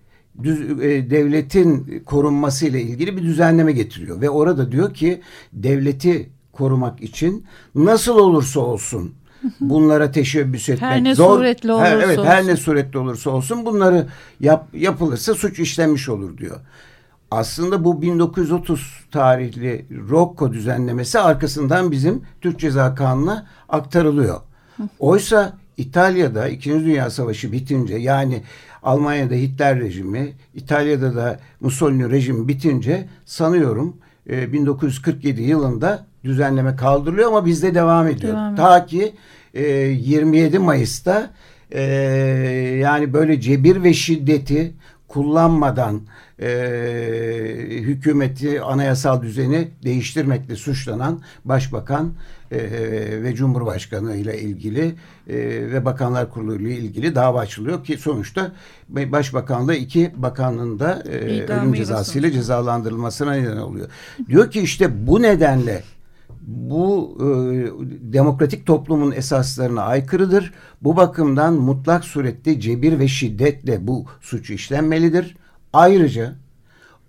Speaker 2: düz, e, devletin korunması ile ilgili bir düzenleme getiriyor ve orada diyor ki devleti korumak için nasıl olursa olsun bunlara teşebbüs etmek
Speaker 4: Her ne
Speaker 2: zor.
Speaker 4: suretle
Speaker 2: Her-
Speaker 4: olursa
Speaker 2: evet, her
Speaker 4: olsun.
Speaker 2: ne suretle olursa olsun bunları yap, yapılırsa suç işlenmiş olur diyor. Aslında bu 1930 tarihli Rocco düzenlemesi arkasından bizim Türk Ceza Kanunu'na aktarılıyor. Oysa İtalya'da İkinci Dünya Savaşı bitince yani Almanya'da Hitler rejimi, İtalya'da da Mussolini rejimi bitince sanıyorum e, 1947 yılında düzenleme kaldırılıyor ama bizde devam ediyor.
Speaker 4: Devam.
Speaker 2: Ta ki e, 27 Mayıs'ta e, yani böyle cebir ve şiddeti kullanmadan e, hükümeti anayasal düzeni değiştirmekle suçlanan başbakan e, ve cumhurbaşkanı ile ilgili e, ve bakanlar kurulu ile ilgili dava açılıyor ki sonuçta başbakanlığı iki bakanın da e, ölüm cezasıyla
Speaker 4: sonuçta.
Speaker 2: cezalandırılmasına neden oluyor. Diyor ki işte bu nedenle bu e, demokratik toplumun esaslarına aykırıdır. Bu bakımdan mutlak surette cebir ve şiddetle bu suç işlenmelidir. Ayrıca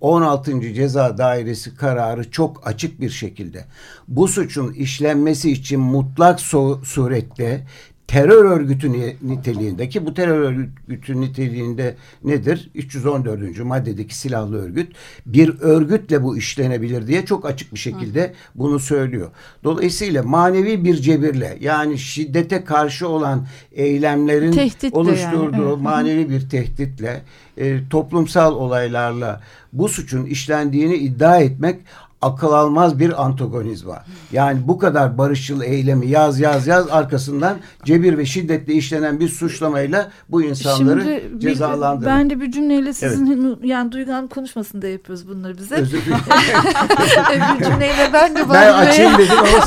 Speaker 2: 16. Ceza Dairesi kararı çok açık bir şekilde bu suçun işlenmesi için mutlak surette terör örgütü ni- niteliğinde ki bu terör örgütü niteliğinde nedir? 314. maddedeki silahlı örgüt bir örgütle bu işlenebilir diye çok açık bir şekilde bunu söylüyor. Dolayısıyla manevi bir cebirle yani şiddete karşı olan eylemlerin
Speaker 4: Tehditle
Speaker 2: oluşturduğu
Speaker 4: yani,
Speaker 2: manevi bir tehditle e, toplumsal olaylarla bu suçun işlendiğini iddia etmek akıl almaz bir antagonizma. Yani bu kadar barışçıl eylemi yaz yaz yaz arkasından cebir ve şiddetle işlenen bir suçlamayla bu insanları
Speaker 4: Şimdi
Speaker 2: cezalandırır.
Speaker 4: ben de bir cümleyle sizin yani Duygan konuşmasında yapıyoruz bunları bize.
Speaker 2: Özür dilerim.
Speaker 4: bir cümleyle ben de
Speaker 2: ben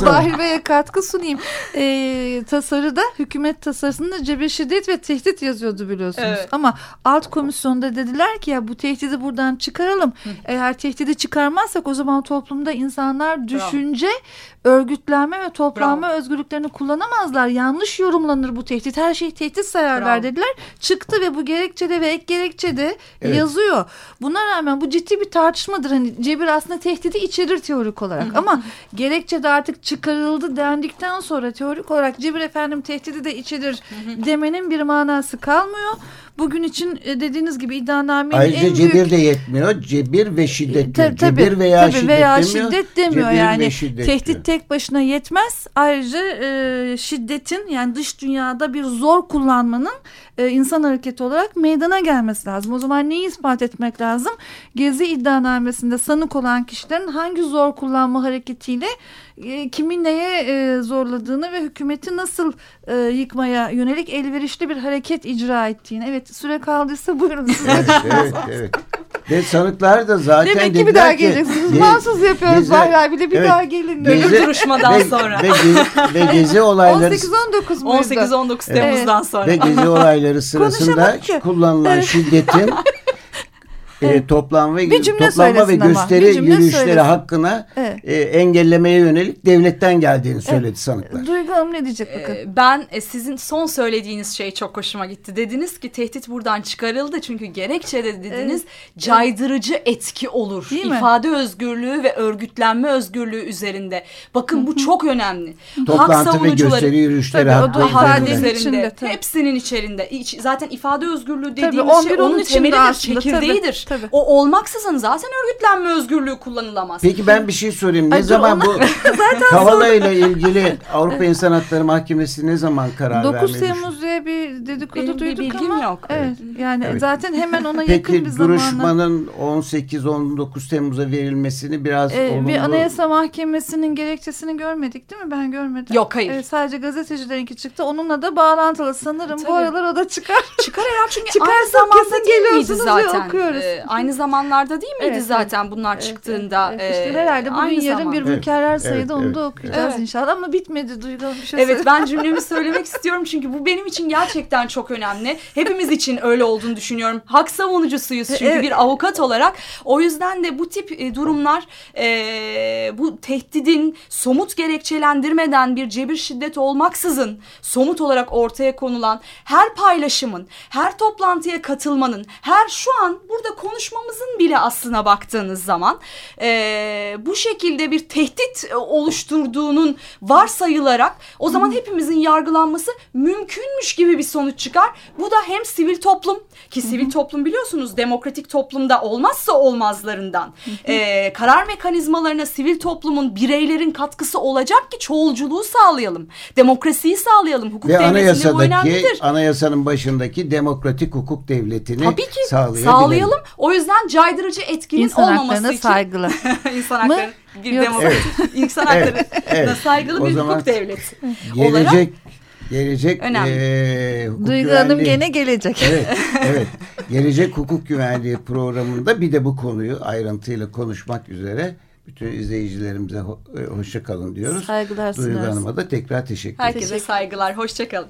Speaker 4: Bahri Bey'e, katkı sunayım. Ee, tasarıda hükümet tasarısında cebir şiddet ve tehdit yazıyordu biliyorsunuz.
Speaker 3: Evet.
Speaker 4: Ama alt komisyonda dediler ki ya bu tehdidi buradan çıkaralım. Eğer tehdidi çıkarmazsak o zaman toplumda insanlar düşünce, örgütlenme ve toplanma özgürlüklerini kullanamazlar. Yanlış yorumlanır bu tehdit. Her şeyi tehdit sayarlar
Speaker 3: Bravo.
Speaker 4: dediler. Çıktı ve bu gerekçede ve ek gerekçede
Speaker 2: Evet.
Speaker 4: yazıyor. Buna rağmen bu ciddi bir tartışmadır. Hani cebir aslında tehdidi içerir teorik olarak. Ama gerekçede artık çıkarıldı dendikten sonra teorik olarak cebir efendim tehdidi de içerir demenin bir manası kalmıyor. Bugün için e, dediğiniz gibi iddianamenin
Speaker 2: Ayrıca
Speaker 4: en
Speaker 2: cebir
Speaker 4: büyük
Speaker 2: de yetmiyor. Cebir ve şiddet diyor.
Speaker 4: Tabii, tabii,
Speaker 2: cebir veya,
Speaker 4: tabii,
Speaker 2: şiddet,
Speaker 4: veya
Speaker 2: demiyor.
Speaker 4: şiddet demiyor yani
Speaker 2: şiddet
Speaker 4: tehdit
Speaker 2: diyor.
Speaker 4: tek başına yetmez ayrıca e, şiddetin yani dış dünyada bir zor kullanmanın e, insan hareketi olarak meydana gelmesi lazım. O zaman neyi ispat etmek lazım? Gezi iddianamesinde sanık olan kişilerin hangi zor kullanma hareketiyle e, kimi neye e, zorladığını ve hükümeti nasıl e, yıkmaya yönelik elverişli bir hareket icra ettiğini. Evet süre kaldıysa buyurun siz.
Speaker 2: Evet, evet, evet. Ve sanıklar da zaten
Speaker 4: Demek ki bir daha geleceksiniz.
Speaker 2: Ge-
Speaker 4: Mahsus yapıyoruz
Speaker 2: Gezi-
Speaker 4: Bahri abi de bir
Speaker 2: Evet,
Speaker 4: daha gelin.
Speaker 2: Gezi-
Speaker 3: Ölüm duruşmadan
Speaker 2: ve,
Speaker 3: sonra.
Speaker 2: Ve, ge- ve gezi olayları
Speaker 4: 18-19 muydu?
Speaker 3: 18-19 Temmuz'dan sonra.
Speaker 2: ve gezi olayları sırasında kullanılan
Speaker 4: Evet.
Speaker 2: şiddetin e, ve
Speaker 4: Bir cümle
Speaker 2: toplanma ve
Speaker 4: söylesin ama,
Speaker 2: gösteri yürüyüşleri
Speaker 4: söylesin.
Speaker 2: hakkına
Speaker 4: Evet.
Speaker 2: e, engellemeye yönelik devletten geldiğini söyledi sanıklar.
Speaker 4: Duygu Hanım ne diyecek bakın?
Speaker 3: Ee, Ben e, sizin son söylediğiniz şey çok hoşuma gitti. Dediniz ki tehdit buradan çıkarıldı çünkü gerekçede dediniz caydırıcı etki olur.
Speaker 4: Değil mi?
Speaker 3: İfade özgürlüğü ve örgütlenme özgürlüğü üzerinde. Bakın bu çok önemli.
Speaker 2: Toplantı ve gösteri yürüyüşleri
Speaker 4: Tabii, o
Speaker 2: hakkı üzerinde.
Speaker 3: üzerinde,
Speaker 4: içinde, tabii.
Speaker 3: hepsinin içerisinde. İç- zaten ifade özgürlüğü dediğimiz
Speaker 4: 11
Speaker 3: şey
Speaker 4: onun
Speaker 3: temelidir,
Speaker 4: aslında,
Speaker 3: çekirdeğidir.
Speaker 4: tabii, tabii.
Speaker 3: O olmaksızın zaten örgütlenme özgürlüğü kullanılamaz.
Speaker 2: Peki ben bir şey sorayım. Ne
Speaker 4: Ay,
Speaker 2: zaman bu Kavala ile ilgili Avrupa İnsan Hakları Mahkemesi ne zaman karar
Speaker 4: 9
Speaker 2: vermeyi
Speaker 4: Temmuz diye bir dedikodu
Speaker 3: Benim bir
Speaker 4: duyduk
Speaker 3: bilgim
Speaker 4: ama
Speaker 3: yok.
Speaker 4: evet yani
Speaker 2: Evet.
Speaker 4: zaten hemen ona yakın bir
Speaker 2: Peki
Speaker 4: zamanda
Speaker 2: duruşmanın 18-19 Temmuz'a verilmesini biraz
Speaker 4: Ee,
Speaker 2: olumlu...
Speaker 4: bir anayasa mahkemesinin gerekçesini görmedik değil mi? Ben görmedim.
Speaker 3: Yok, hayır.
Speaker 4: Evet, sadece gazetecilerinki çıktı. Onunla da bağlantılı sanırım. Bu
Speaker 3: Tabii.
Speaker 4: aralar o da çıkar.
Speaker 3: Çıkar herhalde çünkü
Speaker 4: Çıkarsa
Speaker 3: aynı zamanda
Speaker 4: geliyorsunuz ve
Speaker 3: zaten?
Speaker 4: okuyoruz.
Speaker 3: Ee, aynı zamanlarda değil miydi
Speaker 4: Evet,
Speaker 3: zaten bunlar
Speaker 4: Evet,
Speaker 3: çıktığında?
Speaker 4: evet, evet. İşte
Speaker 3: Ee,
Speaker 4: herhalde bugün
Speaker 3: aynı
Speaker 4: yarın bir
Speaker 3: zamanda.
Speaker 4: mükerrer
Speaker 2: Evet,
Speaker 4: sayıda
Speaker 2: evet,
Speaker 4: onu da okuyacağız
Speaker 3: Evet.
Speaker 4: inşallah. Ama bitmedi Duygu Hanım bir şey
Speaker 3: Evet ben cümlemi söylemek istiyorum çünkü bu benim için gerçekten çok önemli. Hepimiz için öyle olduğunu düşünüyorum. Hak savunucusuyuz çünkü
Speaker 4: Evet.
Speaker 3: bir avukat olarak. O yüzden de bu tip e, durumlar e, bu tehdidin somut gerekçelendirmeden bir cebir şiddet olmaksızın somut olarak ortaya konulan her paylaşımın, her toplantıya katılmanın, her şu an burada konuşmamızın bile aslına baktığınız zaman e, bu şekilde bir tehdit e, oluşturduğunun varsayılarak o zaman hepimizin yargılanması mümkünmüş gibi bir sonuç çıkar. Bu da hem sivil toplum ki sivil toplum biliyorsunuz demokratik toplumda olmazsa olmazlarından e, karar mekanizmalarına sivil toplumun bireylerin katkısı olacak ki çoğulculuğu sağlayalım. Demokrasiyi sağlayalım. Hukuk
Speaker 2: Ve anayasadaki
Speaker 3: önemlidir.
Speaker 2: anayasanın başındaki demokratik hukuk devletini
Speaker 3: Tabii ki sağlayalım. O yüzden caydırıcı etkinin
Speaker 4: İnsan
Speaker 3: olmaması
Speaker 4: haklarına
Speaker 3: için
Speaker 4: saygılı.
Speaker 3: insan hakları bir
Speaker 4: Yoksa-
Speaker 3: demokratik insan
Speaker 2: Evet,
Speaker 3: hakları
Speaker 2: evet.
Speaker 3: saygılı
Speaker 2: O
Speaker 3: bir hukuk devleti olarak
Speaker 2: Gelecek gelecek
Speaker 3: Önemli.
Speaker 2: eee, hukuk
Speaker 4: Duygu Hanım gene gelecek.
Speaker 2: Evet, evet. Gelecek hukuk güvenliği programında bir de bu konuyu ayrıntıyla konuşmak üzere bütün izleyicilerimize ho- e, hoşça kalın diyoruz.
Speaker 4: Saygılar
Speaker 2: Duygu
Speaker 4: sunarız.
Speaker 2: Hanım'a da tekrar teşekkür ederim.
Speaker 3: herkese saygılar. Hoşçakalın.